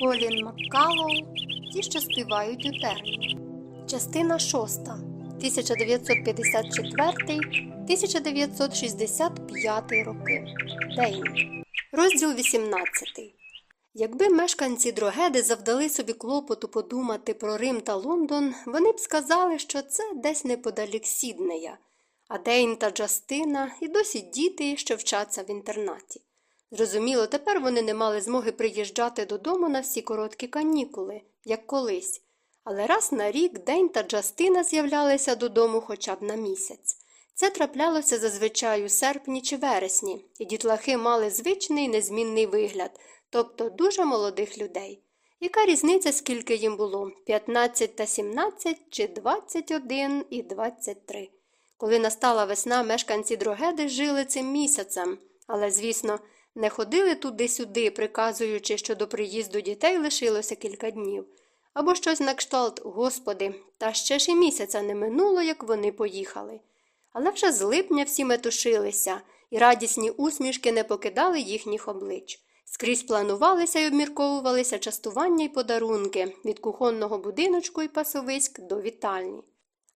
Колін Маккалоу Ті, що співають у терні. Частина 6. 1954-1965 роки. Дейн. Розділ 18. Якби мешканці Дрогеди завдали собі клопоту подумати про Рим та Лондон, вони б сказали, що це десь неподалік Сіднея, а Дейн та Джастина і досі діти, що вчаться в інтернаті. Зрозуміло, тепер вони не мали змоги приїжджати додому на всі короткі канікули, як колись. Але раз на рік День та Джастина з'являлися додому хоча б на місяць. Це траплялося зазвичай у серпні чи вересні, і дітлахи мали звичний незмінний вигляд, тобто дуже молодих людей. Яка різниця, скільки їм було 15 та 17 чи 21 і 23? Коли настала весна, мешканці Дрогеди жили цим місяцем, але, звісно, не ходили туди-сюди, приказуючи, що до приїзду дітей лишилося кілька днів. Або щось на кшталт, господи, та ще ж і місяця не минуло, як вони поїхали. Але вже з липня всі метушилися, і радісні усмішки не покидали їхніх облич. Скрізь планувалися й обмірковувалися частування й подарунки від кухонного будиночку і пасовиськ до вітальні.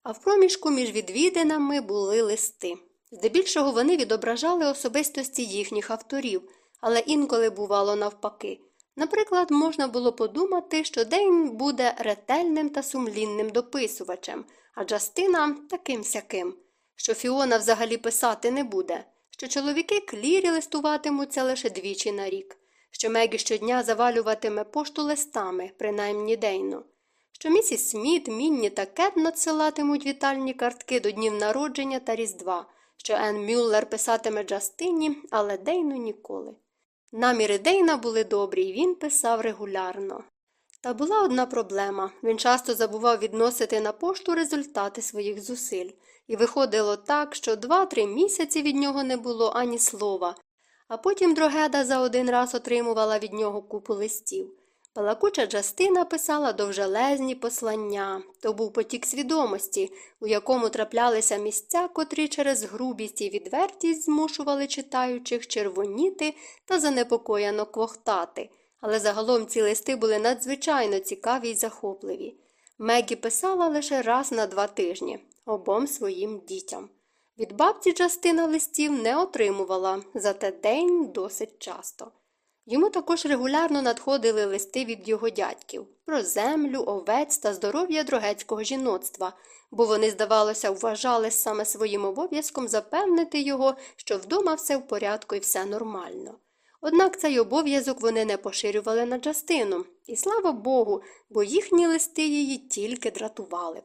А в проміжку між відвідинами були листи. Здебільшого вони відображали особистості їхніх авторів, але інколи бувало навпаки. Наприклад, можна було подумати, що Дейн буде ретельним та сумлінним дописувачем, а Джастина таким сяким, що Фіона взагалі писати не буде, що чоловіки клірі листуватимуться лише двічі на рік, що Мегі щодня завалюватиме пошту листами, принаймні Дейну, що місіс Сміт, Мінні та Кет надсилатимуть вітальні картки до днів народження та Різдва, що Енн Мюллер писатиме Джастині, але Дейну ніколи. Наміри Дейна були добрі, і він писав регулярно. Та була одна проблема він часто забував відносити на пошту результати своїх зусиль, і виходило так, що два-три місяці від нього не було ані слова, а потім Дрогеда за один раз отримувала від нього купу листів. Балакуча Джастина писала довжелезні послання то був потік свідомості, у якому траплялися місця, котрі через грубість і відвертість змушували читаючих червоніти та занепокоєно квохтати, але загалом ці листи були надзвичайно цікаві й захопливі. Мегі писала лише раз на два тижні обом своїм дітям. Від бабці Джастина листів не отримувала, зате день досить часто. Йому також регулярно надходили листи від його дядьків про землю, овець та здоров'я дрогецького жіноцтва, бо вони, здавалося, вважали саме своїм обов'язком запевнити його, що вдома все в порядку і все нормально. Однак цей обов'язок вони не поширювали на Джастину, і слава Богу, бо їхні листи її тільки дратували б.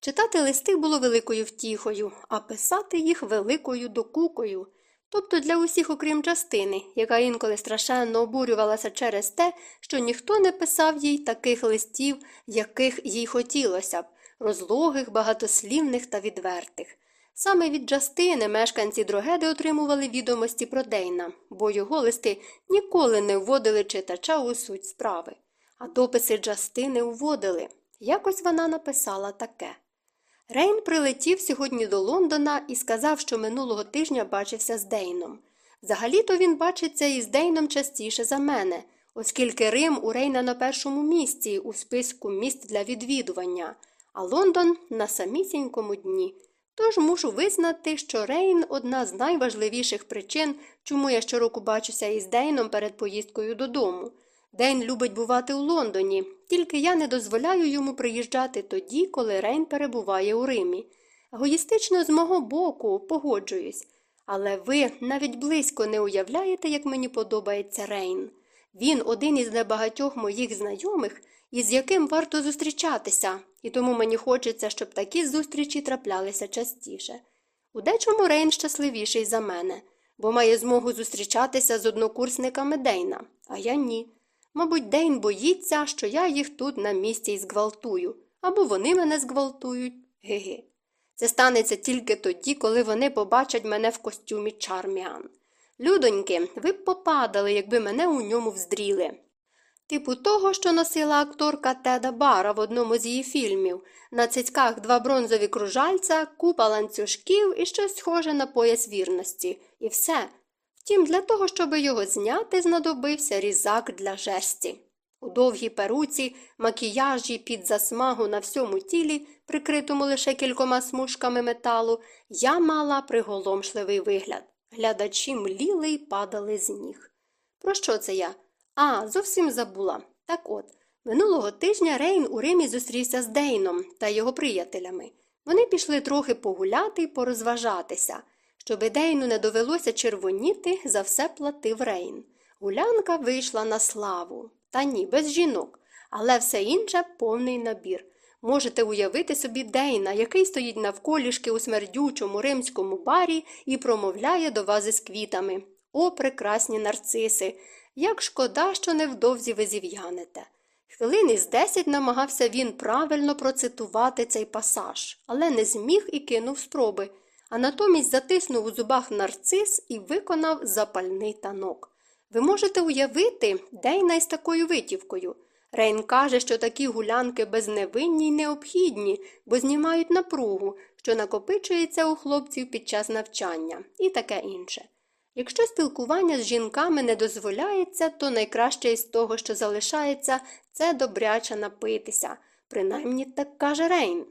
Читати листи було великою втіхою, а писати їх великою докукою тобто для усіх, окрім частини, яка інколи страшенно обурювалася через те, що ніхто не писав їй таких листів, яких їй хотілося б, розлогих, багатослівних та відвертих. Саме від Джастини мешканці Дрогеди отримували відомості про Дейна, бо його листи ніколи не вводили читача у суть справи. А дописи Джастини вводили. Якось вона написала таке. Рейн прилетів сьогодні до Лондона і сказав, що минулого тижня бачився з Дейном. Взагалі-то він бачиться із Дейном частіше за мене, оскільки Рим у Рейна на першому місці у списку міст для відвідування, а Лондон на самісінькому дні. Тож мушу визнати, що Рейн одна з найважливіших причин, чому я щороку бачуся із Дейном перед поїздкою додому. Дейн любить бувати у Лондоні, тільки я не дозволяю йому приїжджати тоді, коли Рейн перебуває у Римі. Егоїстично з мого боку погоджуюсь, але ви навіть близько не уявляєте, як мені подобається Рейн. Він один із небагатьох моїх знайомих, із яким варто зустрічатися, і тому мені хочеться, щоб такі зустрічі траплялися частіше. У дечому Рейн щасливіший за мене, бо має змогу зустрічатися з однокурсниками Дейна, а я ні. Мабуть, Дейн боїться, що я їх тут на місці й зґвалтую, або вони мене зґвалтують. Ге-ге. Це станеться тільки тоді, коли вони побачать мене в костюмі Чарміан. Людоньки, ви б попадали, якби мене у ньому вздріли. Типу того, що носила акторка Теда Бара в одному з її фільмів, на цицьках два бронзові кружальця, купа ланцюжків і щось схоже на пояс вірності. І все. Втім, для того, щоб його зняти, знадобився різак для жерсті. У довгій перуці, макіяжі під засмагу на всьому тілі, прикритому лише кількома смужками металу, я мала приголомшливий вигляд. Глядачі мліли й падали з ніг. Про що це я? А, зовсім забула. Так от, минулого тижня Рейн у Римі зустрівся з Дейном та його приятелями. Вони пішли трохи погуляти й порозважатися. Щоби Дейну не довелося червоніти, за все платив Рейн. Гулянка вийшла на славу. Та ні, без жінок, але все інше повний набір. Можете уявити собі Дейна, який стоїть навколішки у смердючому римському барі і промовляє до вас із квітами. О, прекрасні нарциси! Як шкода, що невдовзі ви зів'янете. Хвилини з десять намагався він правильно процитувати цей пасаж, але не зміг і кинув спроби, а натомість затиснув у зубах нарцис і виконав запальний танок. Ви можете уявити, Дейна із такою витівкою. Рейн каже, що такі гулянки безневинні й необхідні, бо знімають напругу, що накопичується у хлопців під час навчання, і таке інше. Якщо спілкування з жінками не дозволяється, то найкраще із того, що залишається, це добряче напитися, принаймні так каже Рейн.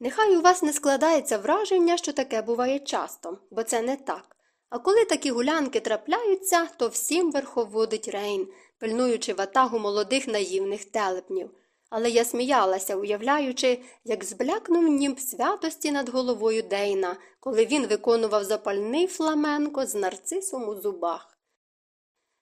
Нехай у вас не складається враження, що таке буває часто, бо це не так. А коли такі гулянки трапляються, то всім верховодить Рейн, пильнуючи ватагу молодих наївних телепнів. Але я сміялася, уявляючи, як зблякнув німб святості над головою Дейна, коли він виконував запальний фламенко з нарцисом у зубах.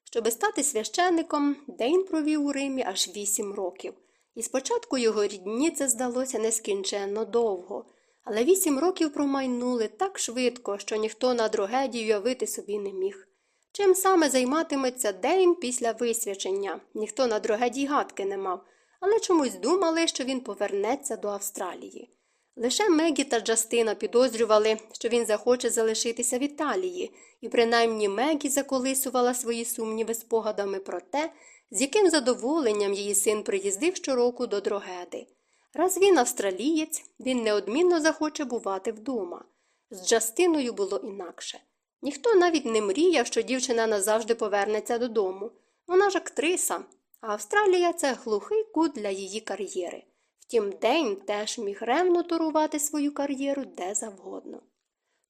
Щоби стати священником, Дейн провів у Римі аж вісім років, і спочатку його рідні це здалося нескінченно довго, але вісім років промайнули так швидко, що ніхто на дрогеді уявити собі не міг. Чим саме займатиметься Дейн після висвячення, ніхто на дрогеді гадки не мав але чомусь думали, що він повернеться до Австралії. Лише Мегі та Джастина підозрювали, що він захоче залишитися в Італії, і принаймні Мегі заколисувала свої сумніви спогадами про те, з яким задоволенням її син приїздив щороку до Дрогеди. Раз він австралієць, він неодмінно захоче бувати вдома. З Джастиною було інакше. Ніхто навіть не мріяв, що дівчина назавжди повернеться додому. Вона ж актриса, а Австралія це глухий кут для її кар'єри. Втім, День теж міг ревно турувати свою кар'єру де завгодно.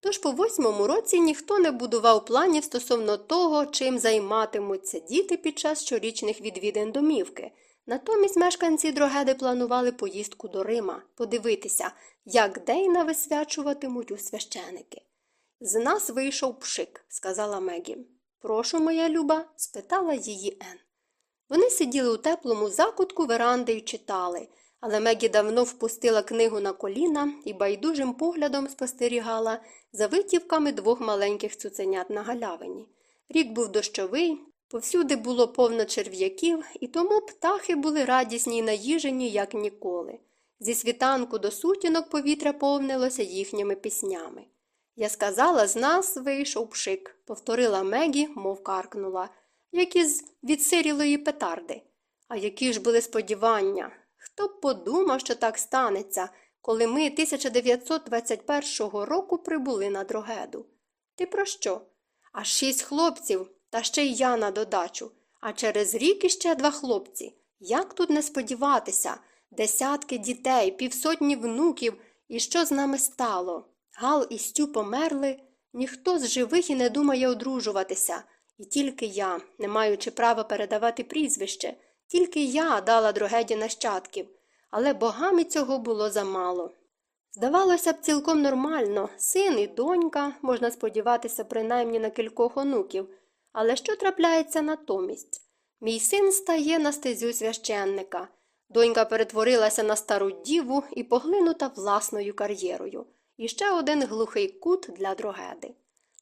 Тож по восьмому році ніхто не будував планів стосовно того, чим займатимуться діти під час щорічних відвідин домівки. Натомість мешканці Дрогеди планували поїздку до Рима, подивитися, як Дейна висвячуватимуть у священики. З нас вийшов пшик, сказала Мегі. Прошу, моя люба? спитала її Ен. Вони сиділи у теплому закутку веранди і читали, але Мегі давно впустила книгу на коліна і байдужим поглядом спостерігала за витівками двох маленьких цуценят на галявині. Рік був дощовий, повсюди було повно черв'яків, і тому птахи були радісні й наїжені, як ніколи. Зі світанку до сутінок повітря повнилося їхніми піснями. Я сказала, з нас вийшов пшик, повторила Мегі, мов каркнула як із відсирілої петарди. А які ж були сподівання? Хто б подумав, що так станеться, коли ми 1921 року прибули на дрогеду? Ти про що? Аж шість хлопців, та ще й я на додачу, а через рік іще два хлопці. Як тут не сподіватися? Десятки дітей, півсотні внуків, і що з нами стало? Гал і Стю померли, ніхто з живих і не думає одружуватися. І тільки я, не маючи права передавати прізвище, тільки я дала другеді нащадків, але богами цього було замало. Здавалося б, цілком нормально син і донька, можна сподіватися, принаймні на кількох онуків, але що трапляється натомість? Мій син стає на стезю священника. Донька перетворилася на стару діву і поглинута власною кар'єрою. І ще один глухий кут для дрогеди.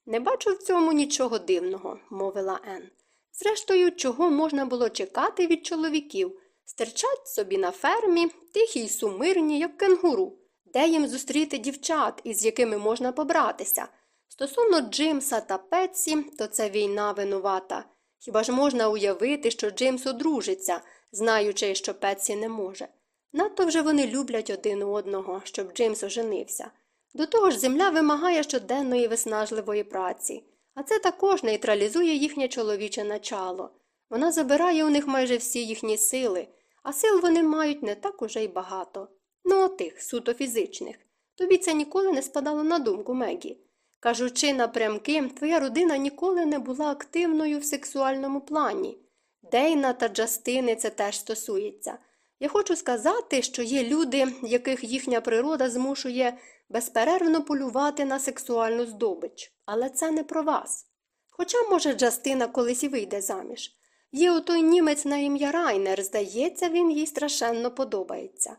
Не бачу в цьому нічого дивного, мовила Ен. Зрештою, чого можна було чекати від чоловіків? Стирчать собі на фермі, тихі й сумирні, як кенгуру, де їм зустріти дівчат, із якими можна побратися. Стосовно Джимса та Петсі, то це війна винувата. Хіба ж можна уявити, що Джимс одружиться, знаючи, що Петсі не може? Надто вже вони люблять один одного, щоб Джимс оженився. До того ж, земля вимагає щоденної виснажливої праці, а це також нейтралізує їхнє чоловіче начало. Вона забирає у них майже всі їхні сили, а сил вони мають не так уже й багато. Ну, отих, суто фізичних. Тобі це ніколи не спадало на думку, Мегі. Кажучи напрямки, твоя родина ніколи не була активною в сексуальному плані. Дейна та Джастини це теж стосується. Я хочу сказати, що є люди, яких їхня природа змушує безперервно полювати на сексуальну здобич, але це не про вас. Хоча, може, Джастина колись і вийде заміж. Є отой німець на ім'я Райнер, здається, він їй страшенно подобається.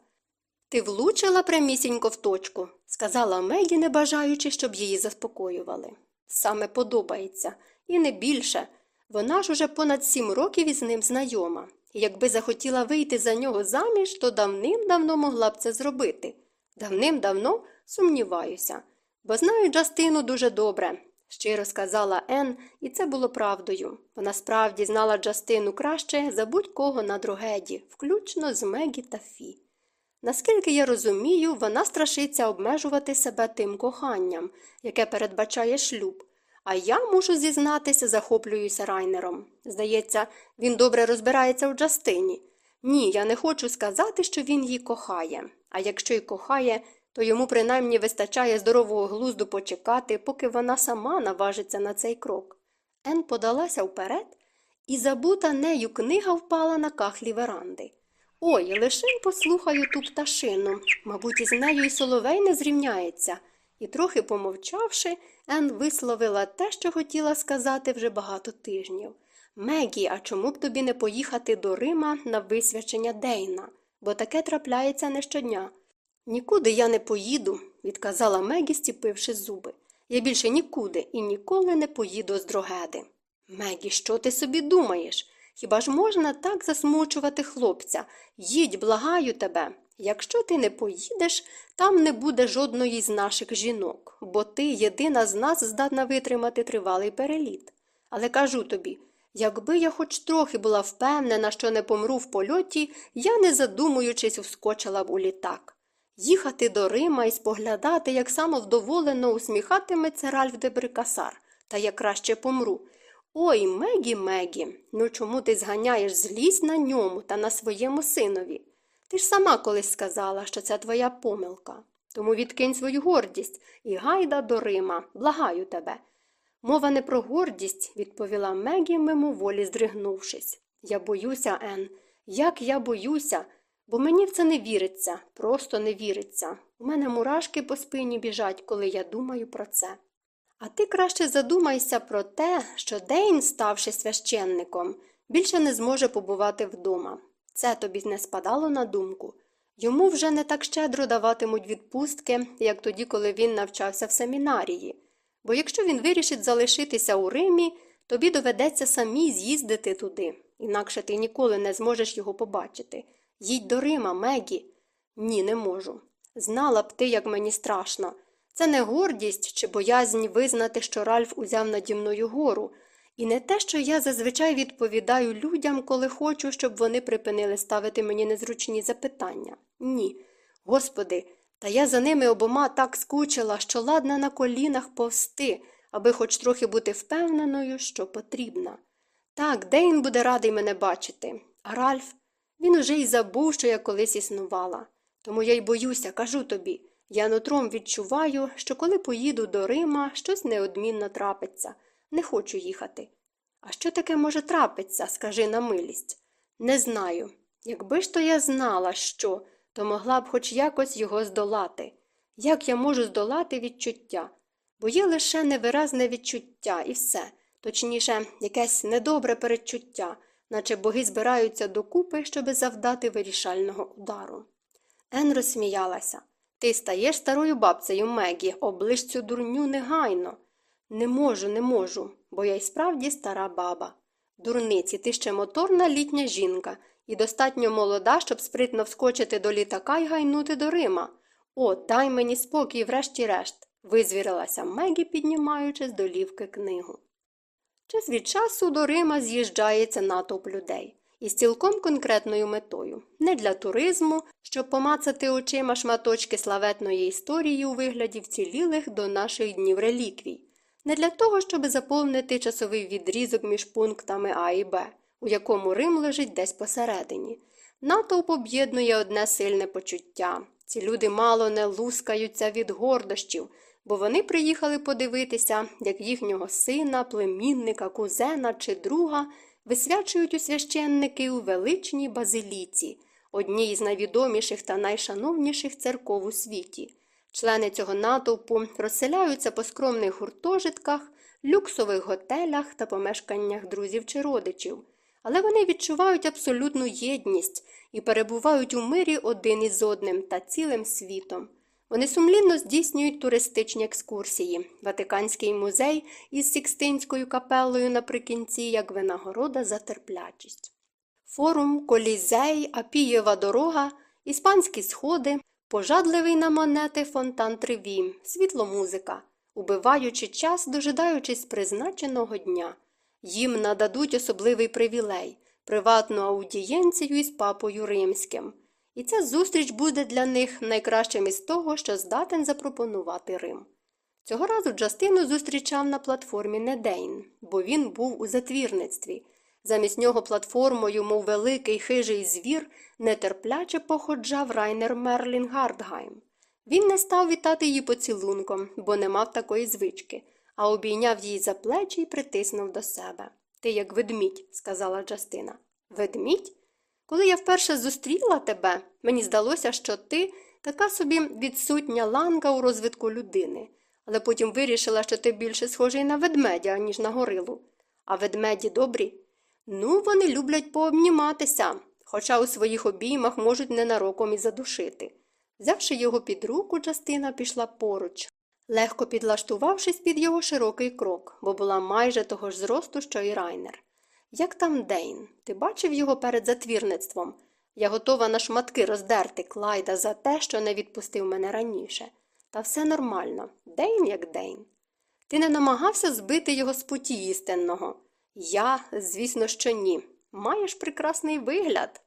Ти влучила прямісінько в точку, сказала Мегі, не бажаючи, щоб її заспокоювали. Саме подобається, і не більше. Вона ж уже понад сім років із ним знайома, якби захотіла вийти за нього заміж, то давним-давно могла б це зробити. Давним-давно сумніваюся, бо знаю Джастину дуже добре, щиро сказала Ен, і це було правдою. Вона справді знала Джастину краще за будь-кого на другеді, включно з Мегі та Фі. Наскільки я розумію, вона страшиться обмежувати себе тим коханням, яке передбачає шлюб. А я мушу зізнатися, захоплююся райнером. Здається, він добре розбирається у Джастині. Ні, я не хочу сказати, що він її кохає, а якщо й кохає, то йому принаймні вистачає здорового глузду почекати, поки вона сама наважиться на цей крок. Ен подалася вперед, і забута нею книга впала на кахлі веранди. Ой, лише послухаю ту пташину. Мабуть, із нею і соловей не зрівняється. І трохи помовчавши, Ен висловила те, що хотіла сказати вже багато тижнів. Мегі, а чому б тобі не поїхати до Рима на висвячення Дейна? Бо таке трапляється не щодня. Нікуди я не поїду, відказала Мегі, стіпивши зуби. Я більше нікуди і ніколи не поїду з дрогеди. Мегі, що ти собі думаєш? Хіба ж можна так засмучувати хлопця? Їдь, благаю тебе. Якщо ти не поїдеш, там не буде жодної з наших жінок, бо ти єдина з нас здатна витримати тривалий переліт. Але кажу тобі, якби я хоч трохи була впевнена, що не помру в польоті, я, не задумуючись, вскочила б у літак. Їхати до Рима і споглядати, як самовдоволено усміхатиметься Ральф де Брикасар, та я краще помру. Ой, Мегі, Мегі, ну чому ти зганяєш злість на ньому та на своєму синові? Ти ж сама колись сказала, що це твоя помилка. Тому відкинь свою гордість і гайда до Рима, благаю тебе. Мова не про гордість, відповіла Мегі, мимоволі здригнувшись. Я боюся, Ен, як я боюся, бо мені в це не віриться, просто не віриться. У мене мурашки по спині біжать, коли я думаю про це. А ти краще задумайся про те, що Дейн, ставши священником, більше не зможе побувати вдома. Це тобі не спадало на думку. Йому вже не так щедро даватимуть відпустки, як тоді, коли він навчався в семінарії. Бо якщо він вирішить залишитися у Римі, тобі доведеться самі з'їздити туди, інакше ти ніколи не зможеш його побачити. Їдь до Рима, Мегі. Ні, не можу. Знала б ти, як мені страшно. Це не гордість чи боязнь визнати, що Ральф узяв наді мною гору, і не те, що я зазвичай відповідаю людям, коли хочу, щоб вони припинили ставити мені незручні запитання. Ні. Господи, та я за ними обома так скучила, що ладна на колінах повсти, аби хоч трохи бути впевненою, що потрібна. Так, Дейн буде радий мене бачити, а Ральф, він уже й забув, що я колись існувала. Тому я й боюся, кажу тобі. Я нутром відчуваю, що коли поїду до Рима, щось неодмінно трапиться. Не хочу їхати. А що таке може трапиться, скажи на милість? Не знаю. Якби ж то я знала, що, то могла б хоч якось його здолати. Як я можу здолати відчуття? Бо є лише невиразне відчуття і все, точніше, якесь недобре передчуття, наче боги збираються докупи, щоби завдати вирішального удару. Ен розсміялася. Ти стаєш старою бабцею Мегі, оближ цю дурню негайно. Не можу, не можу, бо я й справді стара баба. Дурниці, ти ще моторна літня жінка і достатньо молода, щоб спритно вскочити до літака і гайнути до Рима. О, дай мені спокій, врешті-решт, визвірилася Мегі, піднімаючи з долівки книгу. Час від часу до Рима з'їжджається натовп людей із цілком конкретною метою не для туризму, щоб помацати очима шматочки славетної історії у вигляді вцілілих до наших днів реліквій, не для того, щоб заповнити часовий відрізок між пунктами А і Б, у якому Рим лежить десь посередині. Натовп об'єднує одне сильне почуття. Ці люди мало не лускаються від гордощів, бо вони приїхали подивитися, як їхнього сина, племінника, кузена чи друга висвячують у священники у величній базиліці, одній із найвідоміших та найшановніших церков у світі. Члени цього натовпу розселяються по скромних гуртожитках, люксових готелях та помешканнях друзів чи родичів, але вони відчувають абсолютну єдність і перебувають у мирі один із одним та цілим світом. Вони сумлінно здійснюють туристичні екскурсії, Ватиканський музей із Сікстинською капелою наприкінці, як винагорода за терплячість. Форум, колізей, Апієва дорога, іспанські сходи, пожадливий на монети фонтан Треві, світломузика, убиваючи час, дожидаючись призначеного дня. Їм нададуть особливий привілей, приватну аудієнцію із папою римським. І ця зустріч буде для них найкращим із того, що здатен запропонувати Рим. Цього разу Джастину зустрічав на платформі Недейн, бо він був у затвірництві. Замість нього платформою, мов великий хижий звір, нетерпляче походжав райнер Мерлін Гардгайм. Він не став вітати її поцілунком, бо не мав такої звички, а обійняв її за плечі і притиснув до себе. Ти як ведмідь, сказала Джастина. Ведмідь? Коли я вперше зустріла тебе, мені здалося, що ти така собі відсутня ланка у розвитку людини, але потім вирішила, що ти більше схожий на ведмедя, ніж на горилу. А ведмеді добрі? Ну, вони люблять пообніматися, хоча у своїх обіймах можуть ненароком і задушити. Взявши його під руку, Джастина пішла поруч, легко підлаштувавшись під його широкий крок, бо була майже того ж зросту, що й райнер. Як там Дейн? Ти бачив його перед затвірництвом? Я готова на шматки роздерти Клайда за те, що не відпустив мене раніше. Та все нормально. Дейн як Дейн. Ти не намагався збити його з путі істинного. Я, звісно, що ні. Маєш прекрасний вигляд.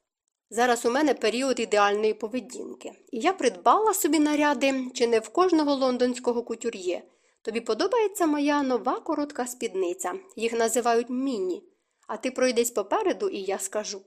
Зараз у мене період ідеальної поведінки, і я придбала собі наряди чи не в кожного лондонського кутюр'є. Тобі подобається моя нова коротка спідниця, їх називають міні. А ти пройдись попереду, і я скажу.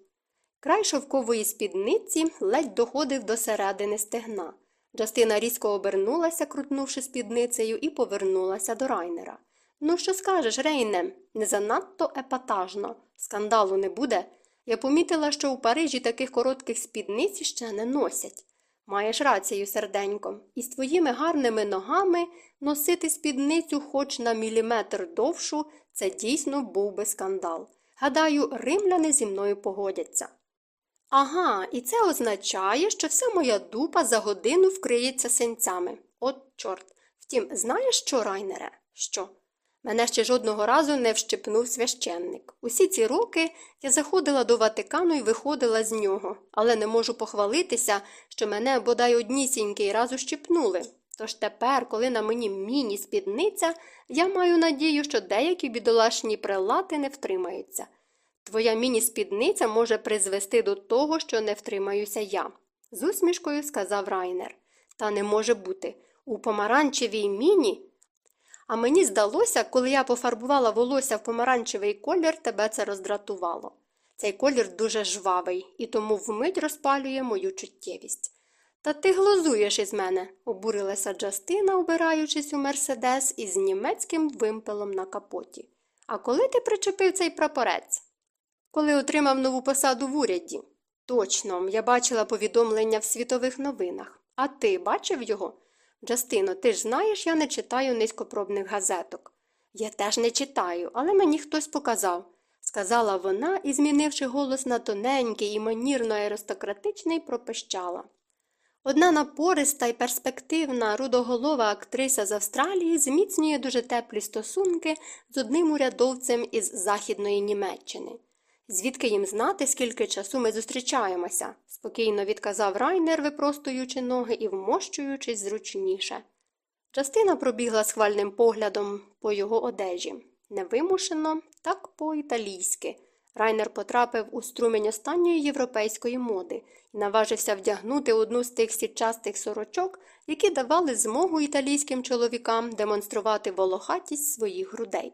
Край шовкової спідниці ледь доходив до середини стегна. Джастина різко обернулася, крутнувши спідницею, і повернулася до райнера. Ну, що скажеш, Рейне, не занадто епатажно. Скандалу не буде. Я помітила, що у Парижі таких коротких спідниць ще не носять. Маєш рацію, серденько, і з твоїми гарними ногами носити спідницю хоч на міліметр довшу це дійсно був би скандал. Гадаю, римляни зі мною погодяться. Ага, і це означає, що вся моя дупа за годину вкриється синцями. От, чорт. Втім, знаєш що, Райнере? Що? Мене ще жодного разу не вщипнув священник. Усі ці роки я заходила до Ватикану і виходила з нього, але не можу похвалитися, що мене бодай однісінький раз ущипнули. Тож тепер, коли на мені міні спідниця, я маю надію, що деякі бідолашні прилати не втримаються. Твоя міні спідниця може призвести до того, що не втримаюся я, з усмішкою сказав Райнер. Та не може бути. У помаранчевій міні. А мені здалося, коли я пофарбувала волосся в помаранчевий колір, тебе це роздратувало. Цей колір дуже жвавий і тому вмить розпалює мою чуттєвість. Та ти глузуєш із мене, обурилася Джастина, обираючись у Мерседес із німецьким вимпелом на капоті. А коли ти причепив цей прапорець? Коли отримав нову посаду в уряді. Точно, я бачила повідомлення в світових новинах. А ти бачив його? Джастино, ти ж знаєш, я не читаю низькопробних газеток. Я теж не читаю, але мені хтось показав, сказала вона і, змінивши голос на тоненький і манірно аристократичний, пропищала. Одна напориста і перспективна рудоголова актриса з Австралії зміцнює дуже теплі стосунки з одним урядовцем із Західної Німеччини. Звідки їм знати, скільки часу ми зустрічаємося? спокійно відказав Райнер, випростуючи ноги і вмощуючись зручніше. Частина пробігла схвальним поглядом по його одежі. Невимушено, так по-італійськи. Райнер потрапив у струмень останньої європейської моди і наважився вдягнути одну з тих сітчастих сорочок, які давали змогу італійським чоловікам демонструвати волохатість своїх грудей.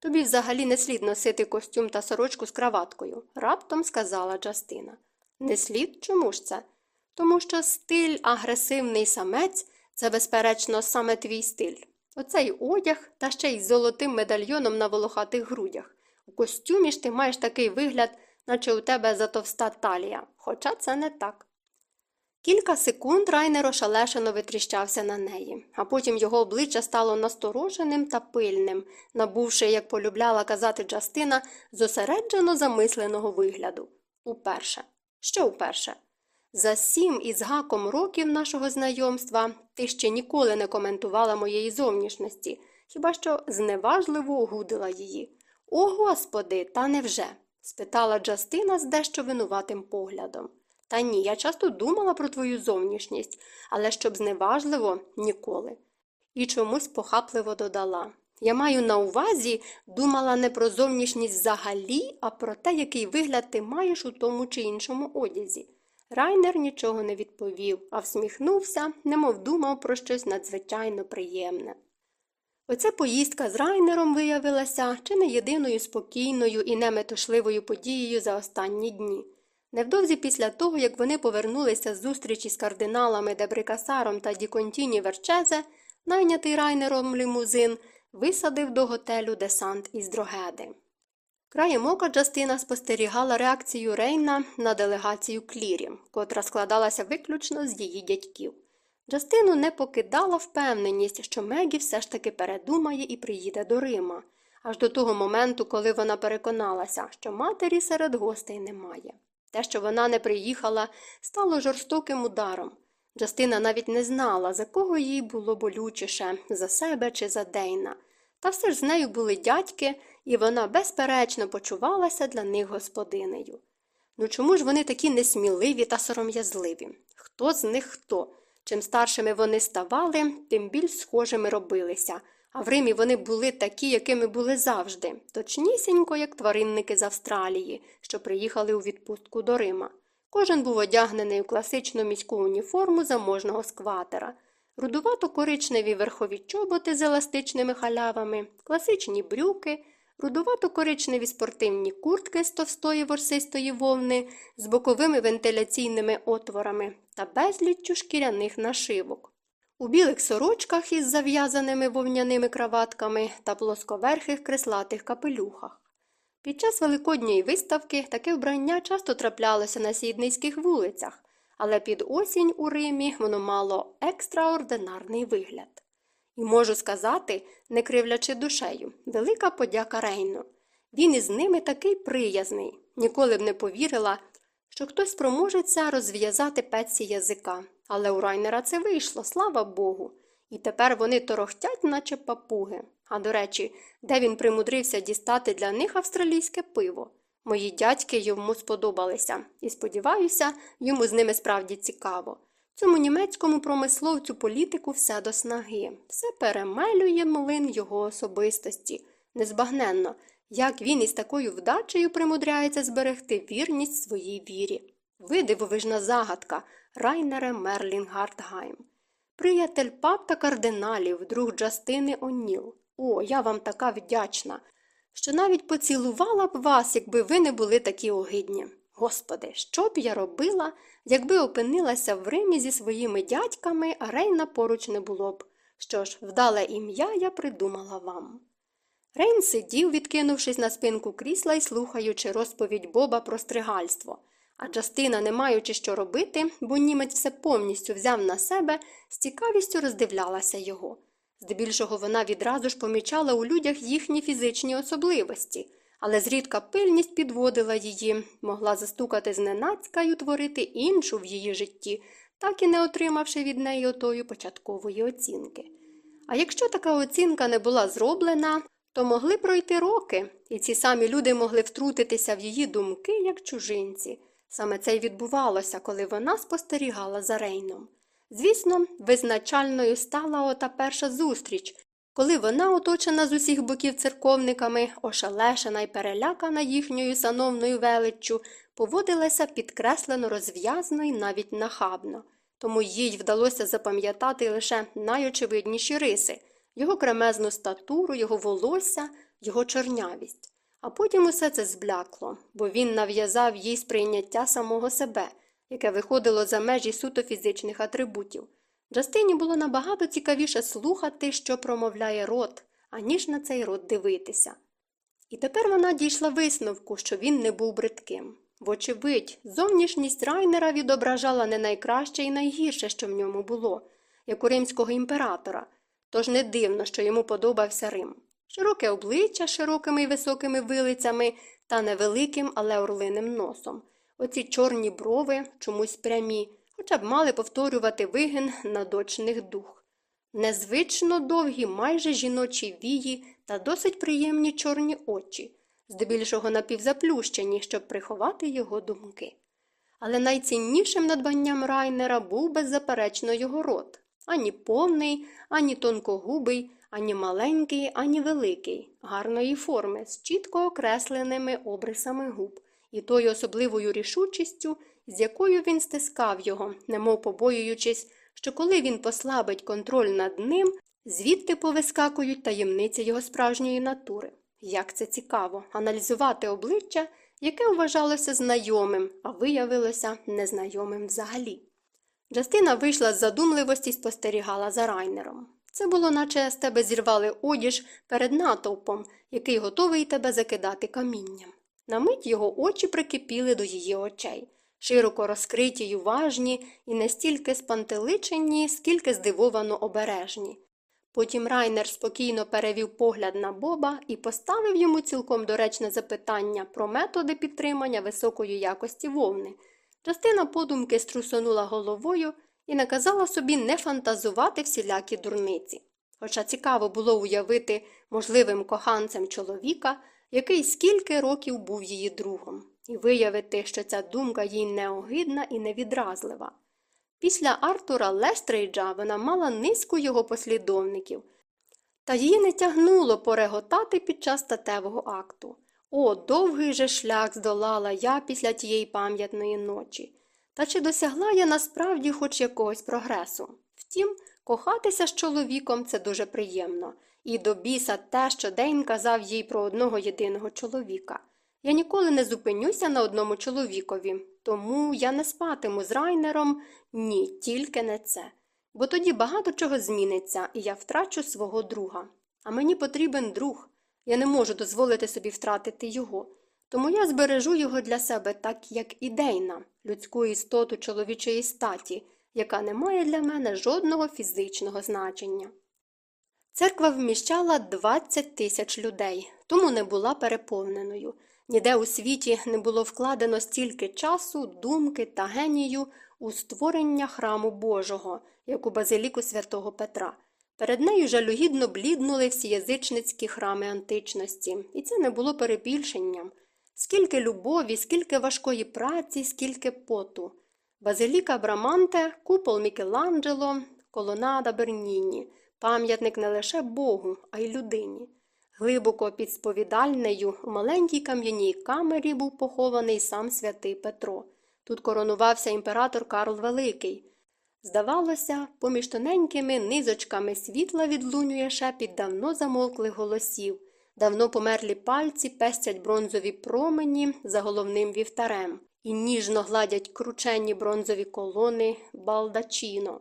Тобі взагалі не слід носити костюм та сорочку з краваткою, раптом сказала Джастина. Не слід? Чому ж це? Тому що стиль агресивний самець це, безперечно, саме твій стиль. Оцей одяг та ще й з золотим медальйоном на волохатих грудях. У костюмі ж ти маєш такий вигляд, наче у тебе затовста талія, хоча це не так. Кілька секунд Райнер ошалешено витріщався на неї, а потім його обличчя стало настороженим та пильним, набувши, як полюбляла казати Джастина, зосереджено замисленого вигляду. Уперше. Що вперше? За сім із гаком років нашого знайомства ти ще ніколи не коментувала моєї зовнішності, хіба що зневажливо огудила її. О, господи, та невже? спитала Джастина з дещо винуватим поглядом. Та ні, я часто думала про твою зовнішність, але щоб зневажливо ніколи. І чомусь похапливо додала. Я маю на увазі, думала не про зовнішність взагалі, а про те, який вигляд ти маєш у тому чи іншому одязі. Райнер нічого не відповів, а всміхнувся, немов думав про щось надзвичайно приємне. Оця поїздка з Райнером виявилася чи не єдиною спокійною і неметушливою подією за останні дні. Невдовзі після того, як вони повернулися з зустрічі з кардиналами Дебрикасаром та Діконтіні Верчезе, найнятий Райнером лімузин висадив до готелю десант із дрогеди. Краєм ока Джастина спостерігала реакцію Рейна на делегацію Клірі, котра складалася виключно з її дядьків. Джастину не покидала впевненість, що Мегі все ж таки передумає і приїде до Рима, аж до того моменту, коли вона переконалася, що матері серед гостей немає. Те, що вона не приїхала, стало жорстоким ударом. Джастина навіть не знала, за кого їй було болючіше за себе чи за Дейна. Та все ж з нею були дядьки, і вона безперечно почувалася для них господинею. Ну чому ж вони такі несміливі та сором'язливі? Хто з них хто? Чим старшими вони ставали, тим більш схожими робилися, а в Римі вони були такі, якими були завжди, точнісінько, як тваринники з Австралії, що приїхали у відпустку до Рима. Кожен був одягнений у класичну міську уніформу заможного скватера, рудувато коричневі верхові чоботи з еластичними халявами, класичні брюки, рудувато коричневі спортивні куртки з товстої ворсистої вовни з боковими вентиляційними отворами та безліччю шкіряних нашивок. У білих сорочках із зав'язаними вовняними краватками та плосковерхих креслатих капелюхах. Під час великодньої виставки таке вбрання часто траплялося на сідницьких вулицях, але під осінь у Римі воно мало екстраординарний вигляд. І можу сказати, не кривлячи душею, велика подяка Рейну. Він із ними такий приязний, ніколи б не повірила, що хтось спроможеться розв'язати пеці язика. Але у Райнера це вийшло, слава Богу. І тепер вони торохтять, наче папуги. А до речі, де він примудрився дістати для них австралійське пиво. Мої дядьки йому сподобалися, і, сподіваюся, йому з ними справді цікаво. Цьому німецькому промисловцю політику все до снаги, все перемелює млин його особистості, незбагненно, як він із такою вдачею примудряється зберегти вірність своїй вірі. Ви дивовижна загадка, Райнере Мерлінг Гартгайм. Приятель пап та кардиналів, друг Джастини О'Ніл. О, я вам така вдячна, що навіть поцілувала б вас, якби ви не були такі огидні. Господи, що б я робила, якби опинилася в Римі зі своїми дядьками, а Рейна поруч не було б. Що ж, вдале ім'я я придумала вам. Рейн сидів, відкинувшись на спинку крісла і слухаючи розповідь Боба про стригальство. А Джастина, не маючи що робити, бо німець все повністю взяв на себе, з цікавістю роздивлялася його. Здебільшого вона відразу ж помічала у людях їхні фізичні особливості, але зрідка пильність підводила її, могла застукати зненацька й утворити іншу в її житті, так і не отримавши від неї отої початкової оцінки. А якщо така оцінка не була зроблена, то могли пройти роки, і ці самі люди могли втрутитися в її думки, як чужинці. Саме це й відбувалося, коли вона спостерігала за Рейном. Звісно, визначальною стала ота перша зустріч, коли вона, оточена з усіх боків церковниками, ошелешена й перелякана їхньою сановною величчю, поводилася підкреслено розв'язно і навіть нахабно, тому їй вдалося запам'ятати лише найочевидніші риси його кремезну статуру, його волосся, його чорнявість. А потім усе це зблякло, бо він нав'язав їй сприйняття самого себе, яке виходило за межі суто фізичних атрибутів. Джастині було набагато цікавіше слухати, що промовляє рот, аніж на цей рот дивитися. І тепер вона дійшла висновку, що він не був бридким. Вочевидь, зовнішність райнера відображала не найкраще і найгірше, що в ньому було, як у римського імператора, тож не дивно, що йому подобався Рим. Широке обличчя широкими й високими вилицями та невеликим, але орлиним носом. Оці чорні брови, чомусь прямі, хоча б мали повторювати вигин надочних дух. Незвично довгі, майже жіночі вії та досить приємні чорні очі, здебільшого напівзаплющені, щоб приховати його думки. Але найціннішим надбанням Райнера був беззаперечно його рот ані повний, ані тонкогубий, ані маленький, ані великий, гарної форми, з чітко окресленими обрисами губ, і тою особливою рішучістю, з якою він стискав його, немов побоюючись, що коли він послабить контроль над ним, звідти повискакують таємниці його справжньої натури. Як це цікаво аналізувати обличчя, яке вважалося знайомим, а виявилося незнайомим взагалі. Джастина вийшла з задумливості і спостерігала за райнером. Це було, наче з тебе зірвали одіж перед натовпом, який готовий тебе закидати камінням. На мить його очі прикипіли до її очей, широко розкриті й уважні і не стільки спантеличені, скільки здивовано обережні. Потім Райнер спокійно перевів погляд на Боба і поставив йому цілком доречне запитання про методи підтримання високої якості вовни. Частина подумки струсонула головою і наказала собі не фантазувати всілякі дурниці. Хоча цікаво було уявити можливим коханцем чоловіка, який скільки років був її другом, і виявити, що ця думка їй неогидна і невідразлива. Після Артура Лестрейджа вона мала низку його послідовників, та її не тягнуло пореготати під час статевого акту. О, довгий же шлях здолала я після тієї пам'ятної ночі. Та чи досягла я насправді хоч якогось прогресу? Втім, кохатися з чоловіком це дуже приємно, і до біса те, що Дейн казав їй про одного єдиного чоловіка. Я ніколи не зупинюся на одному чоловікові, тому я не спатиму з райнером ні, тільки не це. Бо тоді багато чого зміниться, і я втрачу свого друга. А мені потрібен друг. Я не можу дозволити собі втратити його. Тому я збережу його для себе так, як і Дейна, людську істоту чоловічої статі, яка не має для мене жодного фізичного значення. Церква вміщала 20 тисяч людей, тому не була переповненою. Ніде у світі не було вкладено стільки часу, думки та генію у створення храму Божого, як у базиліку святого Петра. Перед нею жалюгідно бліднули всі язичницькі храми античності, і це не було перебільшенням. Скільки любові, скільки важкої праці, скільки поту. Базиліка Браманте, купол Мікеланджело, колонада Берніні, пам'ятник не лише Богу, а й людині. Глибоко під сповідальнею у маленькій кам'яній камері був похований сам святий Петро. Тут коронувався імператор Карл Великий. Здавалося, поміж тоненькими низочками світла відлунює шепіт давно замовклих голосів, давно померлі пальці пестять бронзові промені за головним вівтарем і ніжно гладять кручені бронзові колони балдачіно.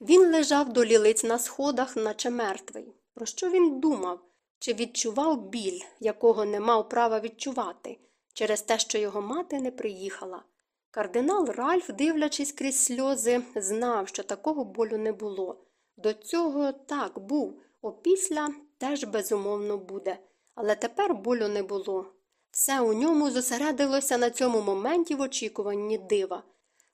Він лежав до лілиць на сходах, наче мертвий. Про що він думав? Чи відчував біль, якого не мав права відчувати, через те, що його мати не приїхала? Кардинал Ральф, дивлячись крізь сльози, знав, що такого болю не було. До цього так був, опісля теж безумовно буде. Але тепер болю не було. Все у ньому зосередилося на цьому моменті в очікуванні дива.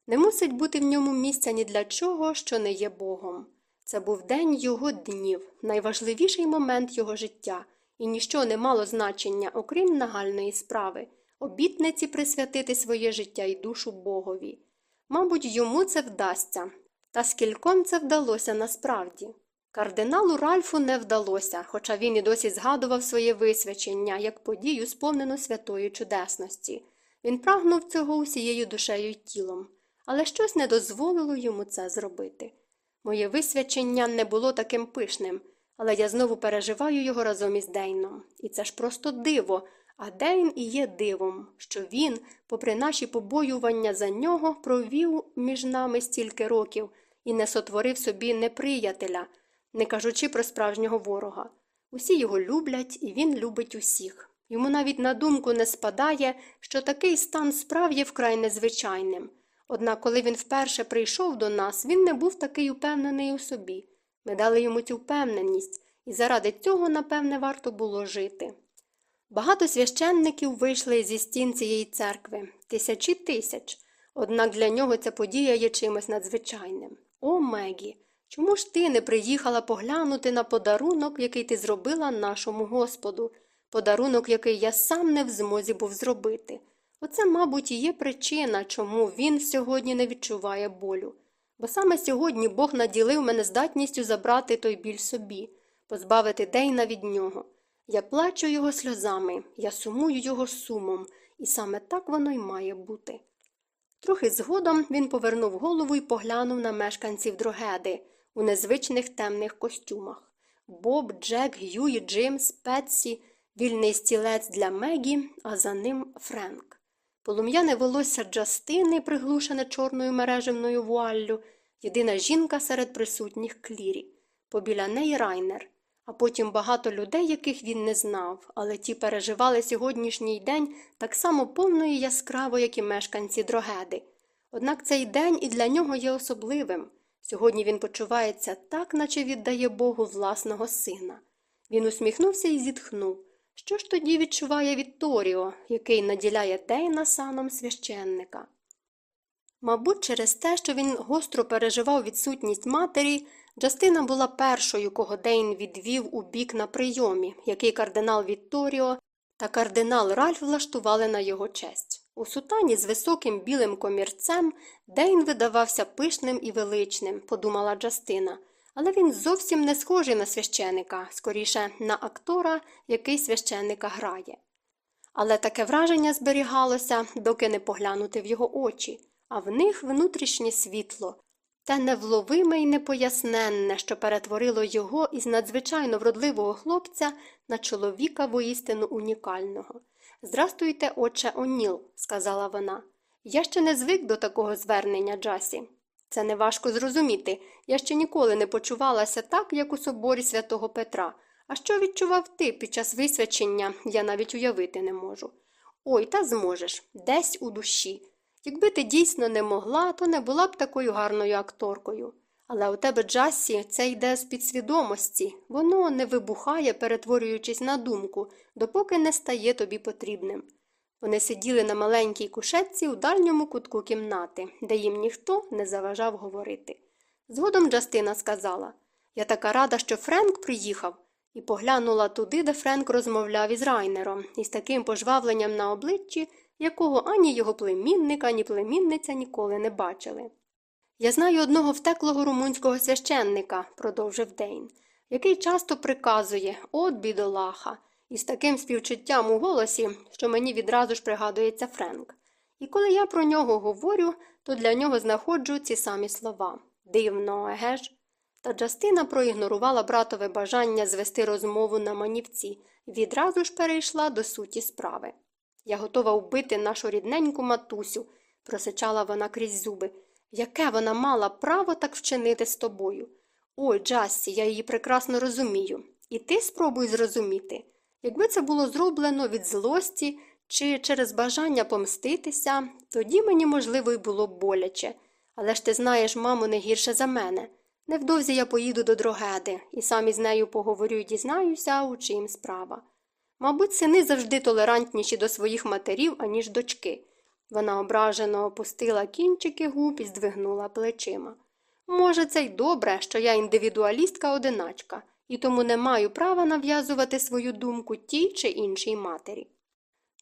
Не мусить бути в ньому місця ні для чого, що не є Богом. Це був день його днів, найважливіший момент його життя, і ніщо не мало значення, окрім нагальної справи обітниці присвятити своє життя і душу Богові. Мабуть, йому це вдасться, та скільком це вдалося насправді. Кардиналу Ральфу не вдалося, хоча він і досі згадував своє висвячення як подію, сповнену святої чудесності. Він прагнув цього усією душею й тілом, але щось не дозволило йому це зробити. Моє висвячення не було таким пишним, але я знову переживаю його разом із Дейном. І це ж просто диво. А Дейн і є дивом, що він, попри наші побоювання за нього, провів між нами стільки років і не сотворив собі неприятеля, не кажучи про справжнього ворога. Усі його люблять, і він любить усіх. Йому навіть на думку не спадає, що такий стан справ є вкрай незвичайним. Однак, коли він вперше прийшов до нас, він не був такий упевнений у собі. Ми дали йому цю впевненість, і заради цього, напевне, варто було жити. Багато священників вийшли зі стін цієї церкви, тисячі тисяч, однак для нього ця подія є чимось надзвичайним. О, Мегі, чому ж ти не приїхала поглянути на подарунок, який ти зробила нашому Господу, подарунок, який я сам не в змозі був зробити? Оце, мабуть, і є причина, чому він сьогодні не відчуває болю. Бо саме сьогодні Бог наділив мене здатністю забрати той біль собі, позбавити Дейна від нього. Я плачу його сльозами, я сумую його сумом, і саме так воно й має бути. Трохи згодом він повернув голову і поглянув на мешканців дрогеди у незвичних темних костюмах Боб, Джек, Г'юї, Джимс, Петсі, вільний стілець для Мегі, а за ним Френк. Полум'яне волосся Джастини, приглушене чорною мережевною вуаллю, єдина жінка серед присутніх клірі, побіля неї райнер, а потім багато людей, яких він не знав, але ті переживали сьогоднішній день так само повно і яскраво, як і мешканці дрогеди. Однак цей день і для нього є особливим. Сьогодні він почувається так, наче віддає Богу власного сина. Він усміхнувся і зітхнув. Що ж тоді відчуває Вітторіо, який наділяє Дейна саном священника? Мабуть, через те, що він гостро переживав відсутність матері, Джастина була першою, кого Дейн відвів у бік на прийомі, який кардинал Вітторіо та кардинал Ральф влаштували на його честь. У сутані з високим білим комірцем Дейн видавався пишним і величним, подумала Джастина, але він зовсім не схожий на священика, скоріше на актора, який священника грає. Але таке враження зберігалося, доки не поглянути в його очі, а в них внутрішнє світло, те невловиме і непоясненне, що перетворило його із надзвичайно вродливого хлопця на чоловіка воістину унікального. Здрастуйте, отче Оніл, сказала вона. Я ще не звик до такого звернення, Джасі. Це неважко зрозуміти. Я ще ніколи не почувалася так, як у соборі святого Петра. А що відчував ти під час висвячення, я навіть уявити не можу. Ой, та зможеш, десь у душі. Якби ти дійсно не могла, то не була б такою гарною акторкою. Але у тебе, Джассі, це йде з підсвідомості, воно не вибухає, перетворюючись на думку, допоки не стає тобі потрібним. Вони сиділи на маленькій кушетці у дальньому кутку кімнати, де їм ніхто не заважав говорити. Згодом Джастина сказала Я така рада, що Френк приїхав, і поглянула туди, де Френк розмовляв із Райнером, із таким пожвавленням на обличчі, якого ані його племінник, ані племінниця ніколи не бачили. Я знаю одного втеклого румунського священника, продовжив Дейн, який часто приказує от бідолаха, із таким співчуттям у голосі, що мені відразу ж пригадується Френк. І коли я про нього говорю, то для нього знаходжу ці самі слова дивно, еге ж? Та Джастина проігнорувала братове бажання звести розмову на манівці відразу ж перейшла до суті справи. Я готова вбити нашу рідненьку матусю, просичала вона крізь зуби. Яке вона мала право так вчинити з тобою? Ой, Джассі, я її прекрасно розумію. І ти спробуй зрозуміти. Якби це було зроблено від злості чи через бажання помститися, тоді мені, можливо, й було б боляче. Але ж ти знаєш, маму, не гірше за мене. Невдовзі я поїду до дрогеди і сам із нею поговорю і дізнаюся, у чим справа. Мабуть, сини завжди толерантніші до своїх матерів, аніж дочки. Вона ображено опустила кінчики губ і здвигнула плечима. Може, це й добре, що я індивідуалістка одиначка, і тому не маю права нав'язувати свою думку тій чи іншій матері.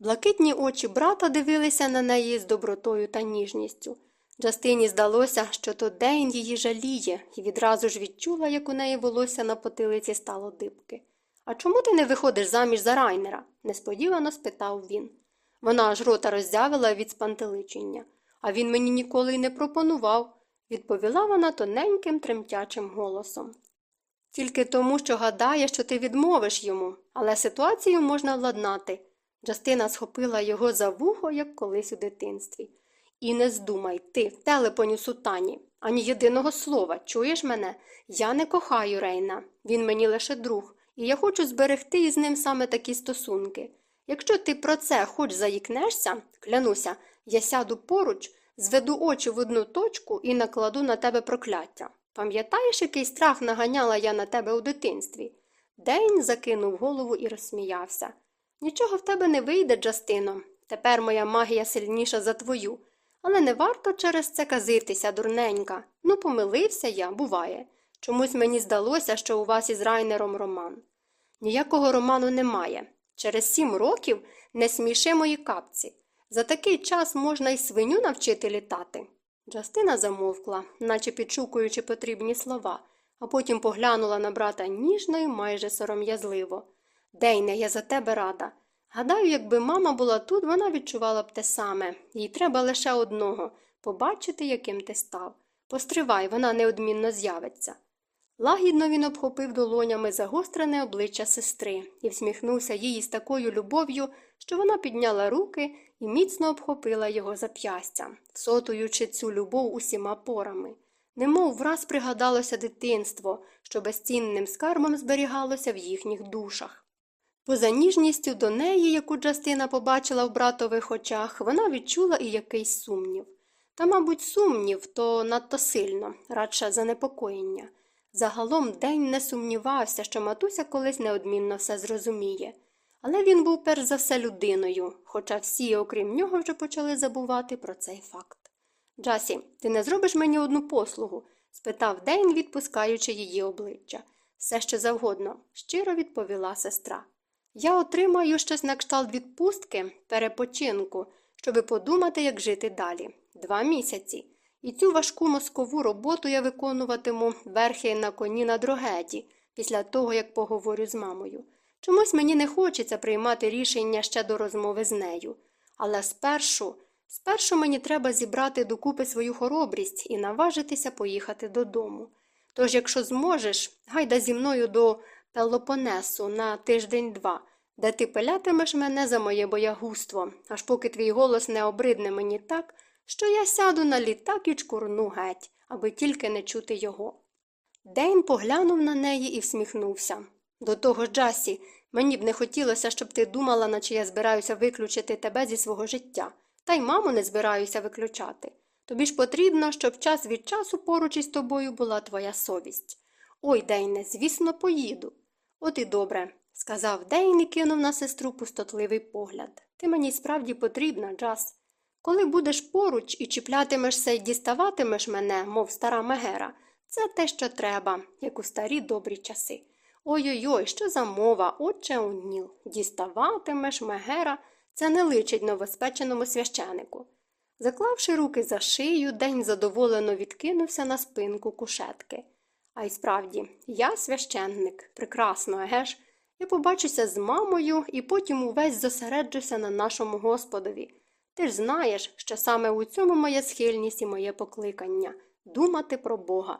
Блакитні очі брата дивилися на неї з добротою та ніжністю. Джастині здалося, що то Дейн її жаліє, і відразу ж відчула, як у неї волосся на потилиці стало дибки. А чому ти не виходиш заміж за райнера? несподівано спитав він. Вона аж рота роззявила від спантеличення. А він мені ніколи й не пропонував, відповіла вона тоненьким тремтячим голосом. тільки тому, що гадає, що ти відмовиш йому, але ситуацію можна владнати. Джастина схопила його за вухо, як колись у дитинстві. І не здумай, ти, телепоню сутані, ані єдиного слова, чуєш мене? Я не кохаю Рейна, він мені лише друг, і я хочу зберегти із ним саме такі стосунки. Якщо ти про це хоч заїкнешся, клянуся, я сяду поруч, зведу очі в одну точку і накладу на тебе прокляття. Пам'ятаєш, який страх наганяла я на тебе у дитинстві? Дейн закинув голову і розсміявся. Нічого в тебе не вийде, Джастино. Тепер моя магія сильніша за твою. Але не варто через це казитися, дурненька. Ну, помилився я, буває. Чомусь мені здалося, що у вас із Райнером роман. Ніякого роману немає. Через сім років не сміши мої капці. За такий час можна й свиню навчити літати. Джастина замовкла, наче підшукуючи потрібні слова, а потім поглянула на брата ніжно і майже сором'язливо. Дейне, я за тебе рада. Гадаю, якби мама була тут, вона відчувала б те саме. Їй треба лише одного побачити, яким ти став. Постривай, вона неодмінно з'явиться. Лагідно він обхопив долонями загострене обличчя сестри і всміхнувся їй з такою любов'ю, що вона підняла руки і міцно обхопила його зап'ястя, всотуючи цю любов усіма порами. Немов враз пригадалося дитинство, що безцінним скарбом зберігалося в їхніх душах. Поза ніжністю до неї, яку Джастина побачила в братових очах, вона відчула і якийсь сумнів. Та, мабуть, сумнів то надто сильно, радше занепокоєння. Загалом день не сумнівався, що матуся колись неодмінно все зрозуміє. Але він був перш за все людиною, хоча всі, окрім нього, вже почали забувати про цей факт. Джасі, ти не зробиш мені одну послугу? спитав Дейн, відпускаючи її обличчя. Все що завгодно, щиро відповіла сестра. Я отримаю щось на кшталт відпустки, перепочинку, щоби подумати, як жити далі. Два місяці. І цю важку мозкову роботу я виконуватиму верхи на коні на дрогеті, після того, як поговорю з мамою. Чомусь мені не хочеться приймати рішення ще до розмови з нею. Але спершу, спершу мені треба зібрати докупи свою хоробрість і наважитися поїхати додому. Тож, якщо зможеш, гайда зі мною до Пелопонесу на тиждень-два, де ти пилятимеш мене за моє боягузтво, аж поки твій голос не обридне мені так, що я сяду на літак і чкурну геть, аби тільки не чути його. Дейн поглянув на неї і всміхнувся. До того Джасі, мені б не хотілося, щоб ти думала, наче я збираюся виключити тебе зі свого життя, та й маму не збираюся виключати. Тобі ж потрібно, щоб час від часу поруч із тобою була твоя совість. Ой, Дейне, звісно, поїду. От і добре, сказав Дейн і кинув на сестру пустотливий погляд. Ти мені справді потрібна, Джас. Коли будеш поруч і чіплятимешся і діставатимеш мене, мов стара мегера, це те, що треба, як у старі добрі часи. Ой-ой, ой що за мова, отче Оніл, діставатимеш мегера, це не личить новоспеченому священику. Заклавши руки за шию, день задоволено відкинувся на спинку кушетки. А й справді, я священник, прекрасно, еге ж? Я побачуся з мамою і потім увесь зосереджуся на нашому Господові. Ти ж знаєш, що саме у цьому моя схильність і моє покликання думати про Бога.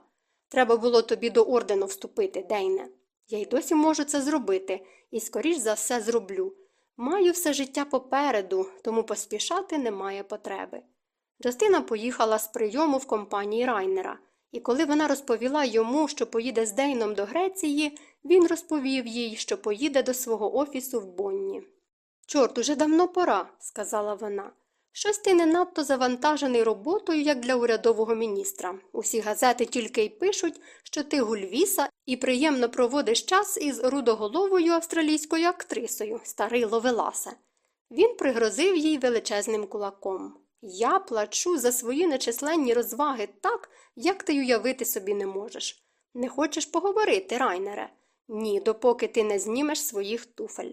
Треба було тобі до ордену вступити, Дейне. Я й досі можу це зробити, і скоріш за все зроблю. Маю все життя попереду, тому поспішати немає потреби. Джастина поїхала з прийому в компанії Райнера, і коли вона розповіла йому, що поїде з Дейном до Греції, він розповів їй, що поїде до свого офісу в Бонні. Чорт, уже давно пора, сказала вона. Щось ти не надто завантажений роботою, як для урядового міністра. Усі газети тільки й пишуть, що ти гульвіса і приємно проводиш час із рудоголовою австралійською актрисою, старий Ловеласе. Він пригрозив їй величезним кулаком. Я плачу за свої нечисленні розваги так, як ти уявити собі не можеш. Не хочеш поговорити, Райнере? Ні, допоки ти не знімеш своїх туфель.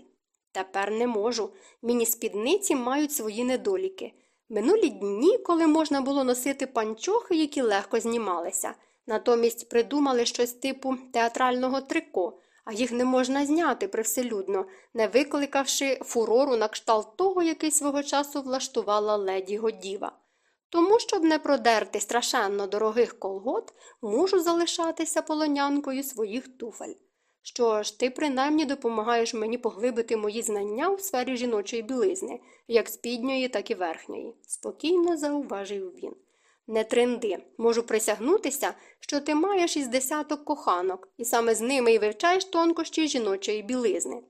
Тепер не можу. Міні спідниці мають свої недоліки. Минулі дні, коли можна було носити панчохи, які легко знімалися, натомість придумали щось типу театрального трико, а їх не можна зняти привселюдно, не викликавши фурору на кшталт того, який свого часу влаштувала леді Годіва. Тому, щоб не продерти страшенно дорогих колгот, мушу залишатися полонянкою своїх туфель. Що ж, ти принаймні допомагаєш мені поглибити мої знання у сфері жіночої білизни, як спідньої, так і верхньої, спокійно зауважив він. Не тренди, можу присягнутися, що ти маєш із десяток коханок, і саме з ними й вивчаєш тонкощі жіночої білизни.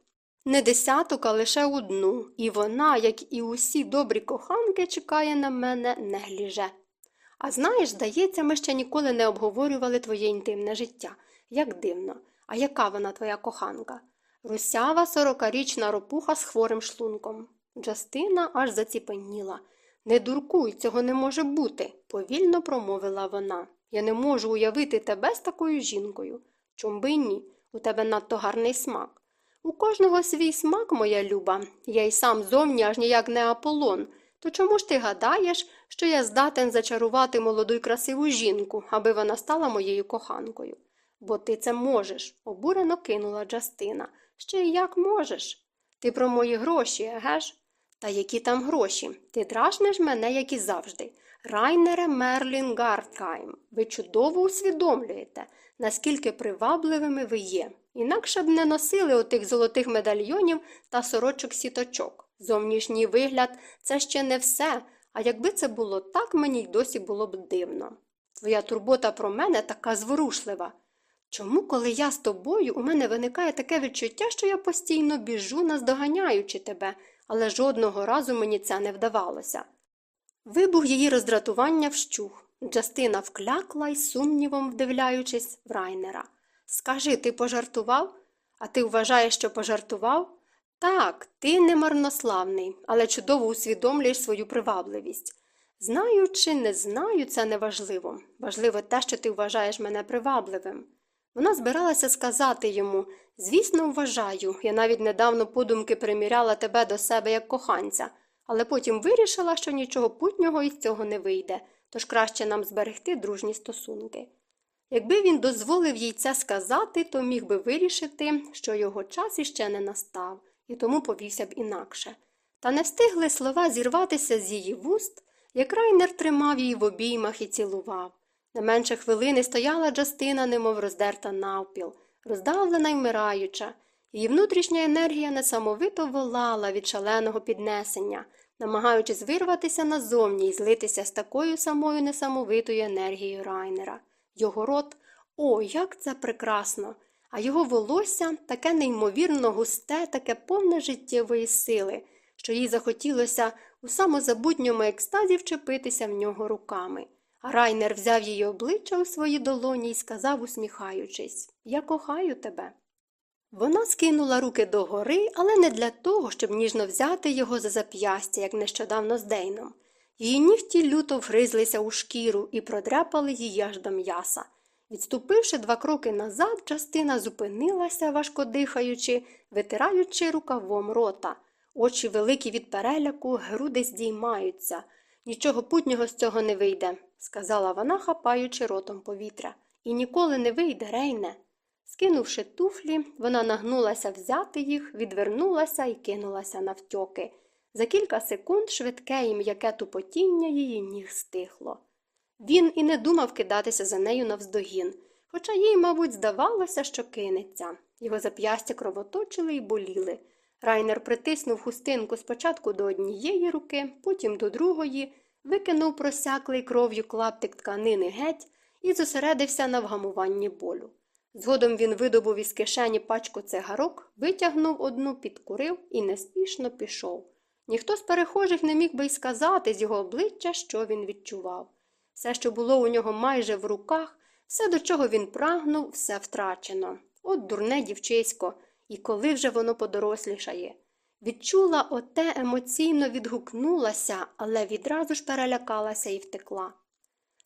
Не десяток, а лише одну, і вона, як і усі добрі коханки, чекає на мене негліже. А знаєш, здається, ми ще ніколи не обговорювали твоє інтимне життя. Як дивно. А яка вона твоя коханка? Русява сорокарічна ропуха з хворим шлунком. Джастина аж заціпеніла. Не дуркуй, цього не може бути, повільно промовила вона. Я не можу уявити тебе з такою жінкою. Чом би ні? У тебе надто гарний смак. У кожного свій смак, моя люба, я й сам зовні аж ніяк не Аполлон. То чому ж ти гадаєш, що я здатен зачарувати молоду й красиву жінку, аби вона стала моєю коханкою? Бо ти це можеш, обурено кинула Джастина. Ще й як можеш? Ти про мої гроші, еге ж? Та які там гроші? Ти дражниш мене, як і завжди. Райнере Мерлін Гартхайм, ви чудово усвідомлюєте, наскільки привабливими ви є. Інакше б не носили отих золотих медальйонів та сорочок сіточок. Зовнішній вигляд це ще не все, а якби це було так, мені й досі було б дивно. Твоя турбота про мене така зворушлива. Чому, коли я з тобою, у мене виникає таке відчуття, що я постійно біжу, наздоганяючи тебе, але жодного разу мені це не вдавалося. Вибух її роздратування вщух. Джастина вклякла й сумнівом вдивляючись в райнера. Скажи, ти пожартував? А ти вважаєш, що пожартував? Так, ти не марнославний, але чудово усвідомлюєш свою привабливість. Знаю чи не знаю, це не важливо. Важливо те, що ти вважаєш мене привабливим. Вона збиралася сказати йому звісно, вважаю, я навіть недавно подумки приміряла тебе до себе як коханця, але потім вирішила, що нічого путнього із цього не вийде, тож краще нам зберегти дружні стосунки. Якби він дозволив їй це сказати, то міг би вирішити, що його час іще не настав, і тому повівся б інакше. Та не встигли слова зірватися з її вуст, як райнер тримав її в обіймах і цілував. Не менше хвилини стояла Джастина, немов роздерта навпіл, роздавлена й вмираюча. Її внутрішня енергія несамовито волала від шаленого піднесення, намагаючись вирватися назовні і злитися з такою самою несамовитою енергією райнера. Його рот о, як це прекрасно! А його волосся таке неймовірно густе, таке повне життєвої сили, що їй захотілося у самозабутньому екстазі вчепитися в нього руками. Райнер взяв її обличчя у свої долоні і сказав, усміхаючись Я кохаю тебе. Вона скинула руки догори, але не для того, щоб ніжно взяти його за зап'ястя, як нещодавно з Дейном. Її нігті люто вгризлися у шкіру і продряпали її аж до м'яса. Відступивши два кроки назад, частина зупинилася, важко дихаючи, витираючи рукавом рота. Очі великі від переляку, груди здіймаються. Нічого путнього з цього не вийде, сказала вона, хапаючи ротом повітря. І ніколи не вийде, рейне. Скинувши туфлі, вона нагнулася взяти їх, відвернулася і кинулася навтьоки. За кілька секунд швидке і м'яке тупотіння її ніг стихло. Він і не думав кидатися за нею навздогін, хоча їй, мабуть, здавалося, що кинеться. Його зап'ястя кровоточили і боліли. Райнер притиснув хустинку спочатку до однієї руки, потім до другої, викинув просяклий кров'ю клаптик тканини геть і зосередився на вгамуванні болю. Згодом він видобув із кишені пачку цигарок, витягнув одну, підкурив і неспішно пішов. Ніхто з перехожих не міг би й сказати з його обличчя, що він відчував. Все, що було у нього майже в руках, все, до чого він прагнув, все втрачено. От дурне дівчисько, і коли вже воно подорослішає. Відчула оте емоційно відгукнулася, але відразу ж перелякалася і втекла.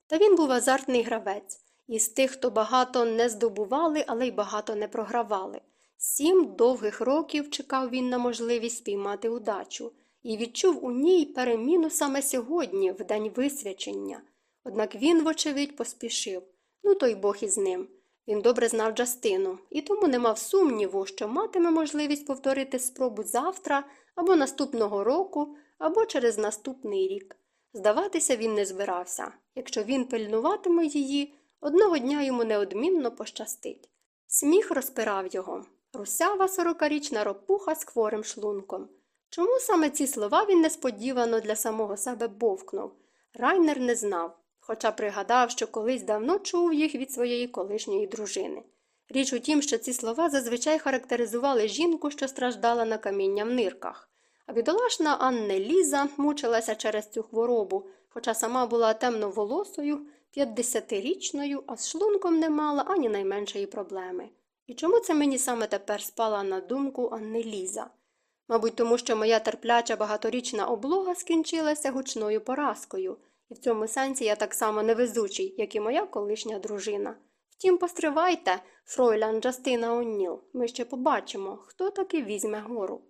Та він був азартний гравець, із тих, хто багато не здобували, але й багато не програвали. Сім довгих років чекав він на можливість спіймати удачу і відчув у ній переміну саме сьогодні, в день висвячення. Однак він, вочевидь, поспішив. Ну, той Бог із ним. Він добре знав Джастину і тому не мав сумніву, що матиме можливість повторити спробу завтра або наступного року, або через наступний рік. Здаватися він не збирався. Якщо він пильнуватиме її, одного дня йому неодмінно пощастить. Сміх розпирав його. Русява сорокарічна ропуха з хворим шлунком. Чому саме ці слова він несподівано для самого себе бовкнув? Райнер не знав, хоча пригадав, що колись давно чув їх від своєї колишньої дружини. Річ у тім, що ці слова зазвичай характеризували жінку, що страждала на каміння в нирках. А бідолашна Анне Ліза мучилася через цю хворобу, хоча сама була темноволосою, 50-річною, а з шлунком не мала ані найменшої проблеми. І чому це мені саме тепер спала на думку Анне Ліза? Мабуть, тому що моя терпляча багаторічна облога скінчилася гучною поразкою, і в цьому сенсі я так само невезучий, як і моя колишня дружина. Втім, постривайте, фройлян Джастина Онніл, ми ще побачимо, хто таки візьме гору.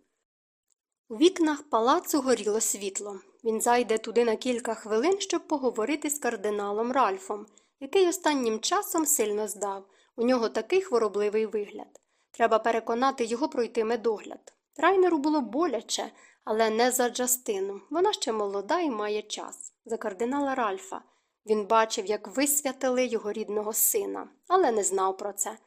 У вікнах палацу горіло світло. Він зайде туди на кілька хвилин, щоб поговорити з кардиналом Ральфом, який останнім часом сильно здав. У нього такий хворобливий вигляд. Треба переконати його пройти медогляд. Райнеру було боляче, але не за Джастину. Вона ще молода і має час. За кардинала Ральфа. Він бачив, як висвятили його рідного сина, але не знав про це.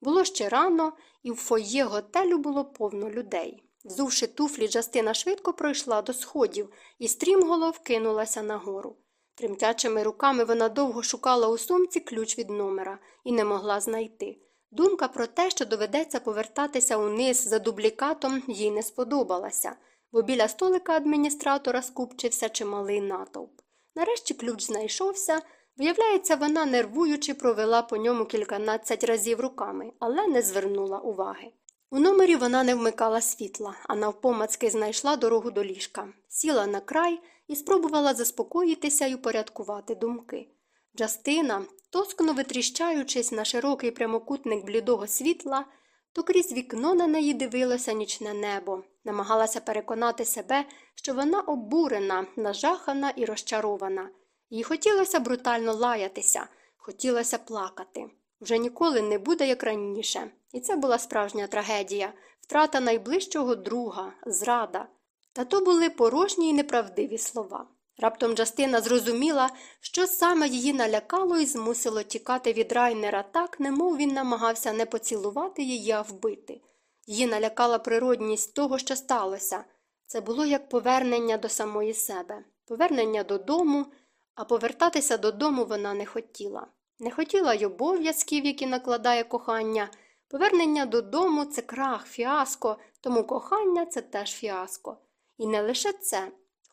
Було ще рано, і в фоє готелю було повно людей. Взувши туфлі, Джастина швидко пройшла до сходів і стрімголов кинулася нагору. Тремтячими руками вона довго шукала у сумці ключ від номера і не могла знайти. Думка про те, що доведеться повертатися униз за дублікатом, їй не сподобалася, бо біля столика адміністратора скупчився чималий натовп. Нарешті ключ знайшовся. Виявляється, вона, нервуючи, провела по ньому кільканадцять разів руками, але не звернула уваги. У номері вона не вмикала світла, а навпомацки знайшла дорогу до ліжка, сіла на край і спробувала заспокоїтися і упорядкувати думки. Джастина, тоскно витріщаючись на широкий прямокутник блідого світла, то крізь вікно на неї дивилося нічне небо, намагалася переконати себе, що вона обурена, нажахана і розчарована. Їй хотілося брутально лаятися, хотілося плакати. Вже ніколи не буде, як раніше. І це була справжня трагедія, втрата найближчого друга, зрада. Та то були порожні й неправдиві слова. Раптом Джастина зрозуміла, що саме її налякало і змусило тікати від райнера так, немов він намагався не поцілувати її, а вбити. Її налякала природність того, що сталося. Це було як повернення до самої себе, повернення додому, а повертатися додому вона не хотіла. Не хотіла й обов'язків, які накладає кохання. Повернення додому це крах, фіаско, тому кохання це теж фіаско. І не лише це,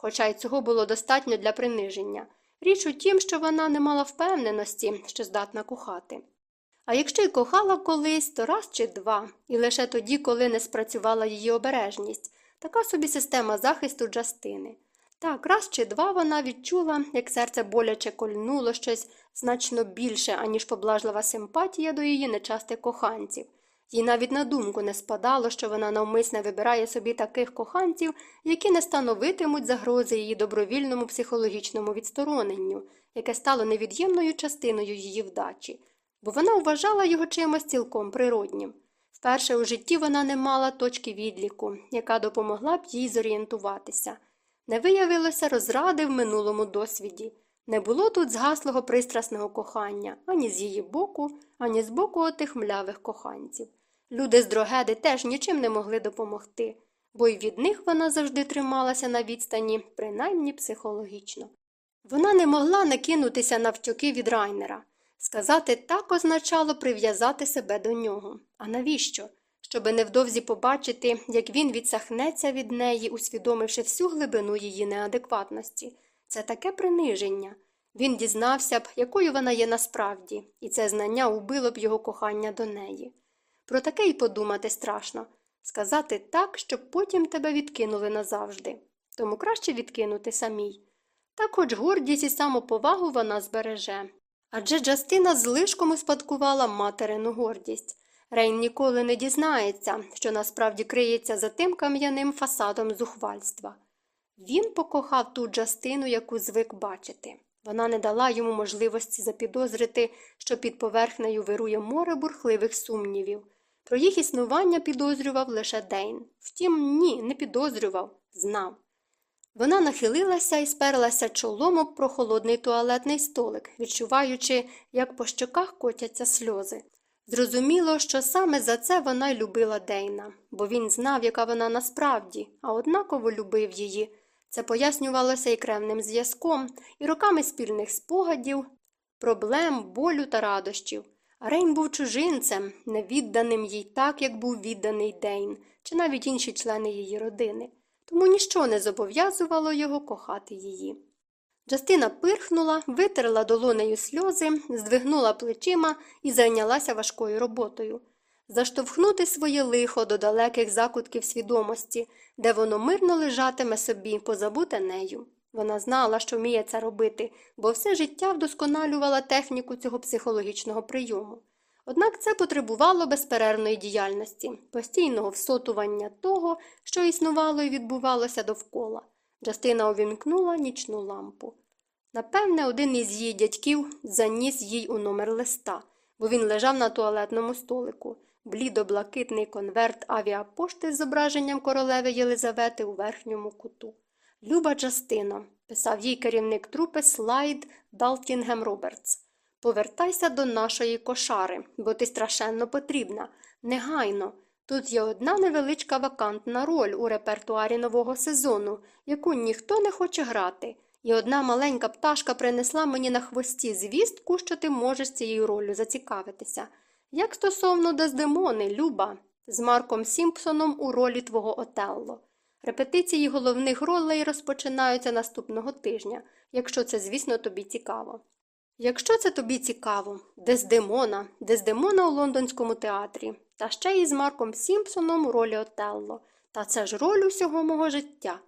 хоча й цього було достатньо для приниження. Річ у тім, що вона не мала впевненості, що здатна кохати. А якщо й кохала колись, то раз чи два, і лише тоді, коли не спрацювала її обережність, така собі система захисту Джастини. Так, раз чи два вона відчула, як серце боляче кольнуло щось значно більше, аніж поблажлива симпатія до її нечастих коханців. Їй навіть на думку не спадало, що вона навмисне вибирає собі таких коханців, які не становитимуть загрози її добровільному психологічному відстороненню, яке стало невід'ємною частиною її вдачі, бо вона вважала його чимось цілком природнім. Вперше у житті вона не мала точки відліку, яка допомогла б їй зорієнтуватися. Не виявилося розради в минулому досвіді. Не було тут згаслого пристрасного кохання ані з її боку, ані з боку отих млявих коханців. Люди з дрогеди теж нічим не могли допомогти, бо й від них вона завжди трималася на відстані, принаймні психологічно. Вона не могла накинутися навтюки від райнера. Сказати так означало прив'язати себе до нього. А навіщо? Щоби невдовзі побачити, як він відсахнеться від неї, усвідомивши всю глибину її неадекватності. Це таке приниження. Він дізнався б, якою вона є насправді, і це знання убило б його кохання до неї. Про таке й подумати страшно сказати так, щоб потім тебе відкинули назавжди. Тому краще відкинути самій. Так хоч гордість і самоповагу вона збереже. Адже Джастина злишком успадкувала материну гордість. Рейн ніколи не дізнається, що насправді криється за тим кам'яним фасадом зухвальства. Він покохав ту Джастину, яку звик бачити. Вона не дала йому можливості запідозрити, що під поверхнею вирує море бурхливих сумнівів. Про їх існування підозрював лише Дейн. Втім, ні, не підозрював, знав. Вона нахилилася і сперлася чолом об прохолодний туалетний столик, відчуваючи, як по щоках котяться сльози. Зрозуміло, що саме за це вона й любила Дейна, бо він знав, яка вона насправді, а однаково любив її. Це пояснювалося і кревним зв'язком, і роками спільних спогадів, проблем, болю та радощів. Рейн був чужинцем, невідданим їй так, як був відданий Дейн, чи навіть інші члени її родини, тому ніщо не зобов'язувало його кохати її. Джастина пирхнула, витерла долонею сльози, здвигнула плечима і зайнялася важкою роботою. Заштовхнути своє лихо до далеких закутків свідомості, де воно мирно лежатиме собі, позабуте нею. Вона знала, що вміє це робити, бо все життя вдосконалювала техніку цього психологічного прийому. Однак це потребувало безперервної діяльності, постійного всотування того, що існувало і відбувалося довкола. Джастина увімкнула нічну лампу. Напевне, один із її дядьків заніс їй у номер листа, бо він лежав на туалетному столику, блідо-блакитний конверт авіапошти з зображенням королеви Єлизавети у верхньому куту. Люба Джастино, писав їй керівник трупи Слайд Далтінгем Робертс. Повертайся до нашої кошари, бо ти страшенно потрібна. Негайно. Тут є одна невеличка вакантна роль у репертуарі нового сезону, яку ніхто не хоче грати, і одна маленька пташка принесла мені на хвості звістку, що ти можеш цією роллю зацікавитися. Як стосовно Дездемони, Люба, з Марком Сімпсоном у ролі твого Отелло. Репетиції головних ролей розпочинаються наступного тижня, якщо це, звісно, тобі цікаво. Якщо це тобі цікаво, Дездемона, Дездемона у лондонському театрі, та ще й з Марком Сімпсоном у ролі Отелло, та це ж роль усього мого життя.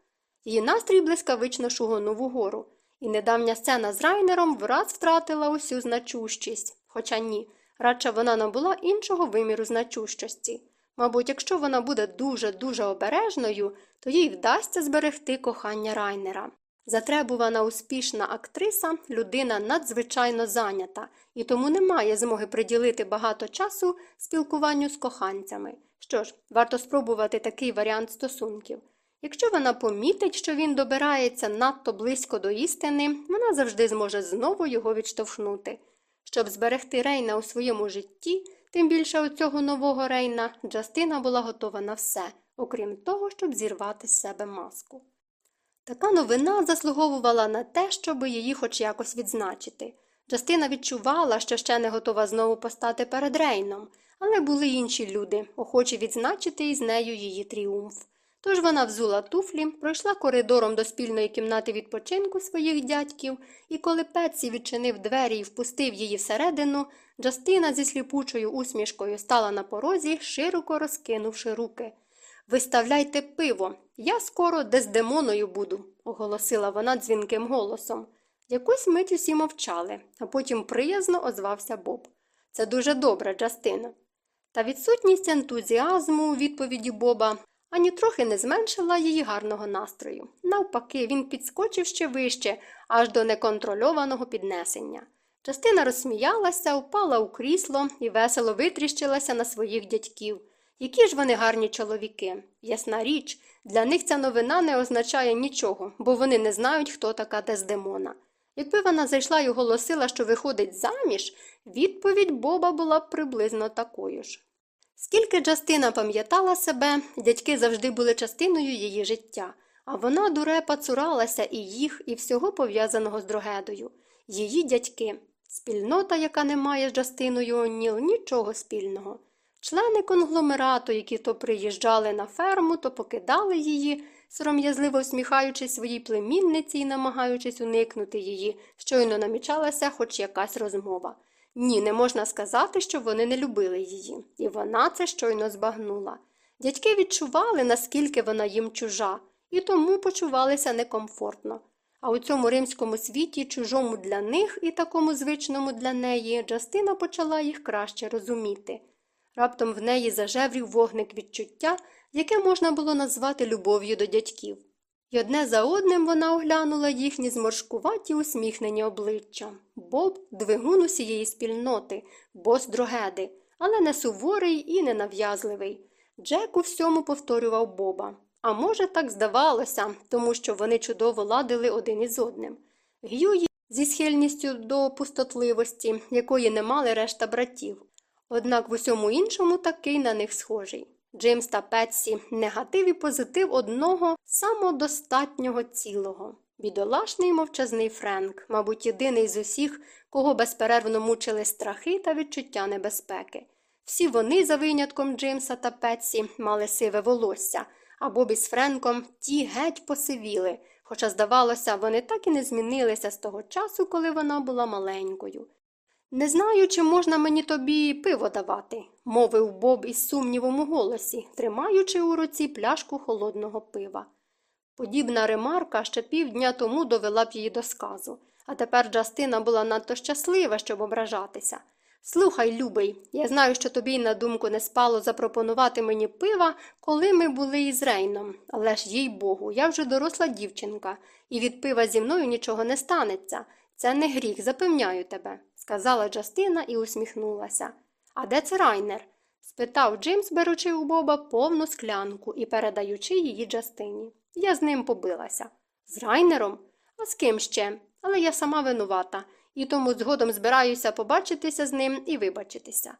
Її настрій блискавично шугонув угору, і недавня сцена з Райнером враз втратила усю значущість, хоча ні, радше вона набула іншого виміру значущості. Мабуть, якщо вона буде дуже-дуже обережною, то їй вдасться зберегти кохання Райнера. Затребувана успішна актриса людина надзвичайно зайнята і тому не має змоги приділити багато часу спілкуванню з коханцями. Що ж, варто спробувати такий варіант стосунків. Якщо вона помітить, що він добирається надто близько до істини, вона завжди зможе знову його відштовхнути. Щоб зберегти Рейна у своєму житті, тим більше у цього нового Рейна, Джастина була готова на все, окрім того, щоб зірвати з себе маску. Така новина заслуговувала на те, щоб її хоч якось відзначити. Джастина відчувала, що ще не готова знову постати перед Рейном, але були інші люди, охочі відзначити із нею її тріумф. Тож вона взула туфлі, пройшла коридором до спільної кімнати відпочинку своїх дядьків, і коли Петсі відчинив двері і впустив її всередину, Джастина зі сліпучою усмішкою стала на порозі, широко розкинувши руки. Виставляйте пиво, я скоро дездемоною буду, оголосила вона дзвінким голосом. Якусь мить усі мовчали, а потім приязно озвався Боб. Це дуже добре, Джастина. Та відсутність ентузіазму у відповіді Боба ані трохи не зменшила її гарного настрою. Навпаки, він підскочив ще вище, аж до неконтрольованого піднесення. Частина розсміялася, впала у крісло і весело витріщилася на своїх дядьків. Які ж вони гарні чоловіки. Ясна річ, для них ця новина не означає нічого, бо вони не знають, хто така Дездемона. Якби вона зайшла і оголосила, що виходить заміж, відповідь Боба була приблизно такою ж. Скільки Джастина пам'ятала себе, дядьки завжди були частиною її життя, а вона дурепа цуралася і їх, і всього пов'язаного з Дрогедою. Її дядьки, спільнота, яка не має з Джастиною О'Ніл нічого спільного. Члени конгломерату, які то приїжджали на ферму, то покидали її, сором'язливо всміхаючись своїй племінниці і намагаючись уникнути її, щойно намічалася хоч якась розмова. Ні, не можна сказати, що вони не любили її, і вона це щойно збагнула. Дядьки відчували, наскільки вона їм чужа, і тому почувалися некомфортно. А у цьому римському світі, чужому для них і такому звичному для неї, Джастина почала їх краще розуміти. Раптом в неї зажеврів вогник відчуття, яке можна було назвати любов'ю до дядьків. І одне за одним вона оглянула їхні зморшкуваті усміхнені обличчя. Боб двигун усієї спільноти, бос дрогеди, але не суворий і не нав'язливий. Джек у всьому повторював Боба, А може, так здавалося, тому що вони чудово ладили один із одним. Гюї зі схильністю до пустотливості, якої не мали решта братів. Однак в усьому іншому такий на них схожий. Джимс та Петсі негатив і позитив одного самодостатнього цілого. Бідолашний мовчазний Френк, мабуть, єдиний з усіх, кого безперервно мучили страхи та відчуття небезпеки. Всі вони, за винятком Джимса та Петсі, мали сиве волосся, а Бобі з Френком ті геть посивіли, хоча, здавалося, вони так і не змінилися з того часу, коли вона була маленькою. Не знаю, чи можна мені тобі пиво давати, мовив Боб із сумнівом у голосі, тримаючи у руці пляшку холодного пива. Подібна ремарка ще півдня тому довела б її до сказу, а тепер Джастина була надто щаслива, щоб ображатися. Слухай, любий, я знаю, що тобі й на думку не спало запропонувати мені пива, коли ми були із Рейном, але ж, їй богу, я вже доросла дівчинка, і від пива зі мною нічого не станеться. Це не гріх, запевняю тебе, сказала Джастина і усміхнулася. А де це Райнер? спитав Джимс, беручи у Боба повну склянку і передаючи її Джастині. Я з ним побилася. З Райнером? А з ким ще? Але я сама винувата, і тому згодом збираюся побачитися з ним і вибачитися.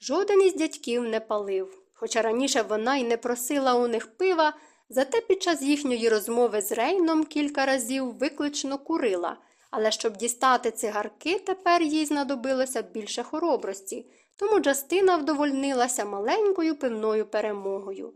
Жоден із дядьків не палив, хоча раніше вона й не просила у них пива, зате під час їхньої розмови з Рейном кілька разів виклично курила, але щоб дістати цигарки, тепер їй знадобилося більше хоробрості, тому Джастина вдовольнилася маленькою пивною перемогою.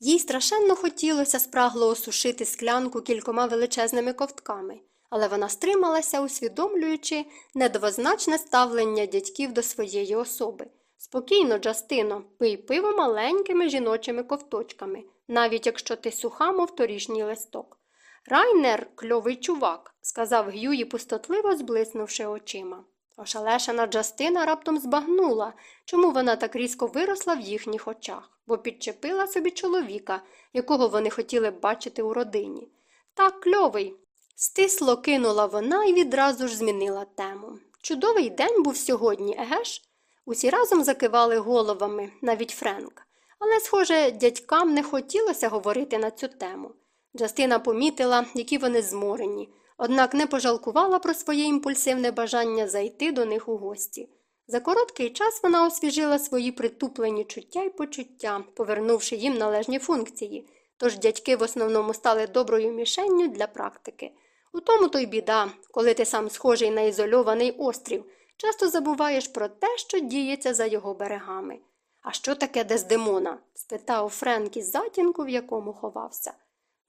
Їй страшенно хотілося спрагло осушити склянку кількома величезними ковтками, але вона стрималася, усвідомлюючи недвозначне ставлення дядьків до своєї особи. Спокійно, Джастино, пий пиво маленькими жіночими ковточками, навіть якщо ти суха, мов торішній листок. Райнер кльовий чувак, сказав Гюї, пустотливо зблиснувши очима. Ошалешена Джастина раптом збагнула, чому вона так різко виросла в їхніх очах, бо підчепила собі чоловіка, якого вони хотіли бачити у родині. Так кльовий. Стисло кинула вона і відразу ж змінила тему. Чудовий день був сьогодні, еге ж? Усі разом закивали головами, навіть Френк. Але, схоже, дядькам не хотілося говорити на цю тему. Джастина помітила, які вони зморені однак не пожалкувала про своє імпульсивне бажання зайти до них у гості. За короткий час вона освіжила свої притуплені чуття й почуття, повернувши їм належні функції, тож дядьки в основному стали доброю мішенню для практики. У тому то й біда, коли ти сам схожий на ізольований острів, часто забуваєш про те, що діється за його берегами. А що таке Дездемона? спитав Френк із затінку, в якому ховався.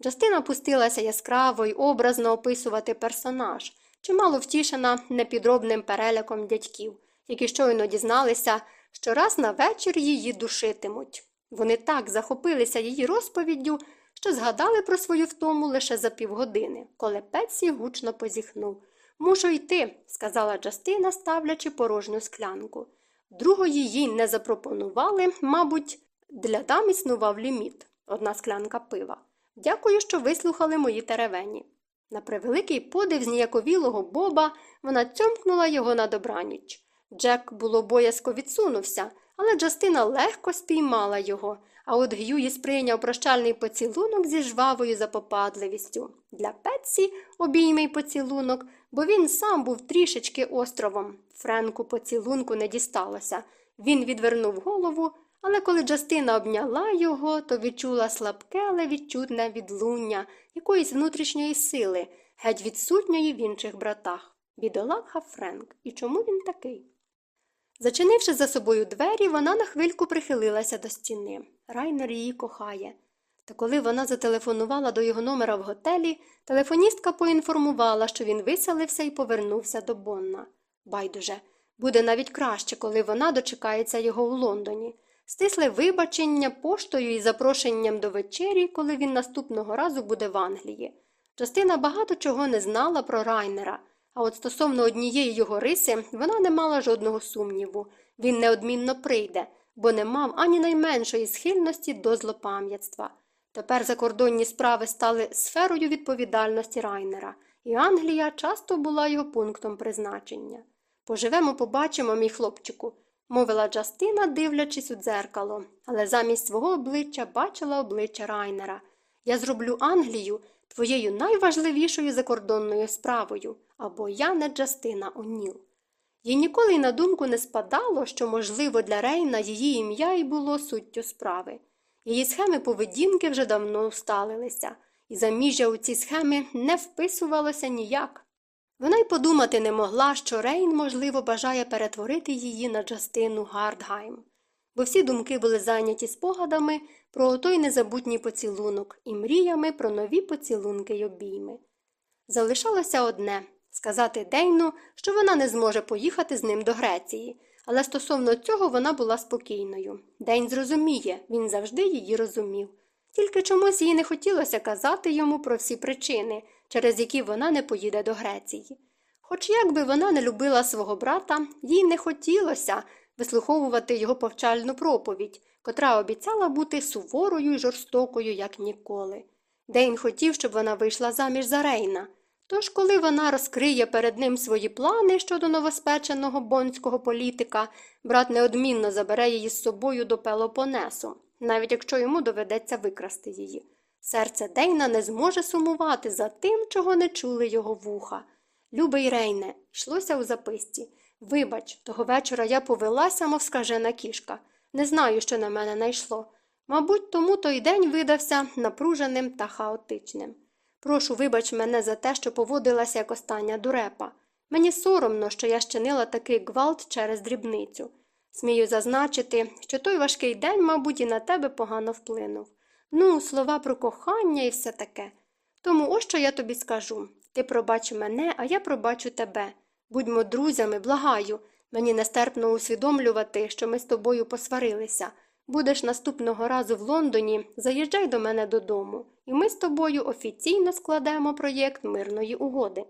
Джастина пустилася яскраво й образно описувати персонаж, чимало втішена непідробним переляком дядьків, які щойно дізналися, що раз на вечір її душитимуть. Вони так захопилися її розповіддю, що згадали про свою втому лише за півгодини, коли Петсі гучно позіхнув. Мушу йти, сказала Джастина, ставлячи порожню склянку. Другої їй не запропонували, мабуть, для дам існував ліміт одна склянка пива. Дякую, що вислухали мої теревені. На превеликий подив зніяковілого Боба вона цьомкнула його на добраніч. Джек було боязко відсунувся, але Джастина легко спіймала його, а от Гюї сприйняв прощальний поцілунок зі жвавою запопадливістю. Для Петсі обіймий поцілунок, бо він сам був трішечки островом. Френку поцілунку не дісталося. Він відвернув голову, але коли Джастина обняла його, то відчула слабке, але відчутне відлуння якоїсь внутрішньої сили, геть відсутньої в інших братах. Бідолаха Френк. І чому він такий? Зачинивши за собою двері, вона на хвильку прихилилася до стіни. Райнер її кохає. Та коли вона зателефонувала до його номера в готелі, телефоністка поінформувала, що він виселився і повернувся до Бонна. Байдуже, буде навіть краще, коли вона дочекається його у Лондоні. Стисле вибачення поштою і запрошенням до вечері, коли він наступного разу буде в Англії. Частина багато чого не знала про Райнера, а от стосовно однієї його риси вона не мала жодного сумніву. Він неодмінно прийде, бо не мав ані найменшої схильності до злопам'ятства. Тепер закордонні справи стали сферою відповідальності Райнера, і Англія часто була його пунктом призначення. Поживемо, побачимо, мій хлопчику мовила Джастина, дивлячись у дзеркало, але замість свого обличчя бачила обличчя Райнера. Я зроблю Англію твоєю найважливішою закордонною справою, або я не Джастина О'Ніл. Їй ніколи й на думку не спадало, що, можливо, для Рейна її ім'я й було суттю справи. Її схеми поведінки вже давно усталилися, і заміжжя у ці схеми не вписувалося ніяк. Вона й подумати не могла, що Рейн, можливо, бажає перетворити її на Джастину Гардгайм, бо всі думки були зайняті спогадами про той незабутній поцілунок і мріями про нові поцілунки й обійми. Залишалося одне сказати Дейну, що вона не зможе поїхати з ним до Греції, але стосовно цього вона була спокійною. День зрозуміє, він завжди її розумів. Тільки чомусь їй не хотілося казати йому про всі причини, через які вона не поїде до Греції. Хоч як би вона не любила свого брата, їй не хотілося вислуховувати його повчальну проповідь, котра обіцяла бути суворою й жорстокою, як ніколи. Дейн хотів, щоб вона вийшла заміж за Рейна. Тож, коли вона розкриє перед ним свої плани щодо новоспеченого бонського політика, брат неодмінно забере її з собою до Пелопонесу, навіть якщо йому доведеться викрасти її. Серце Дейна не зможе сумувати за тим, чого не чули його вуха. Любий Рейне, йшлося у записці. Вибач, того вечора я повелася, мов скажена кішка. Не знаю, що на мене найшло. Мабуть, тому той день видався напруженим та хаотичним. Прошу, вибач мене за те, що поводилася як остання дурепа. Мені соромно, що я щинила такий гвалт через дрібницю. Смію зазначити, що той важкий день, мабуть, і на тебе погано вплинув. Ну, слова про кохання і все таке. Тому ось що я тобі скажу ти пробач мене, а я пробачу тебе. Будьмо друзями, благаю. Мені нестерпно усвідомлювати, що ми з тобою посварилися. Будеш наступного разу в Лондоні, заїжджай до мене додому, і ми з тобою офіційно складемо проєкт мирної угоди.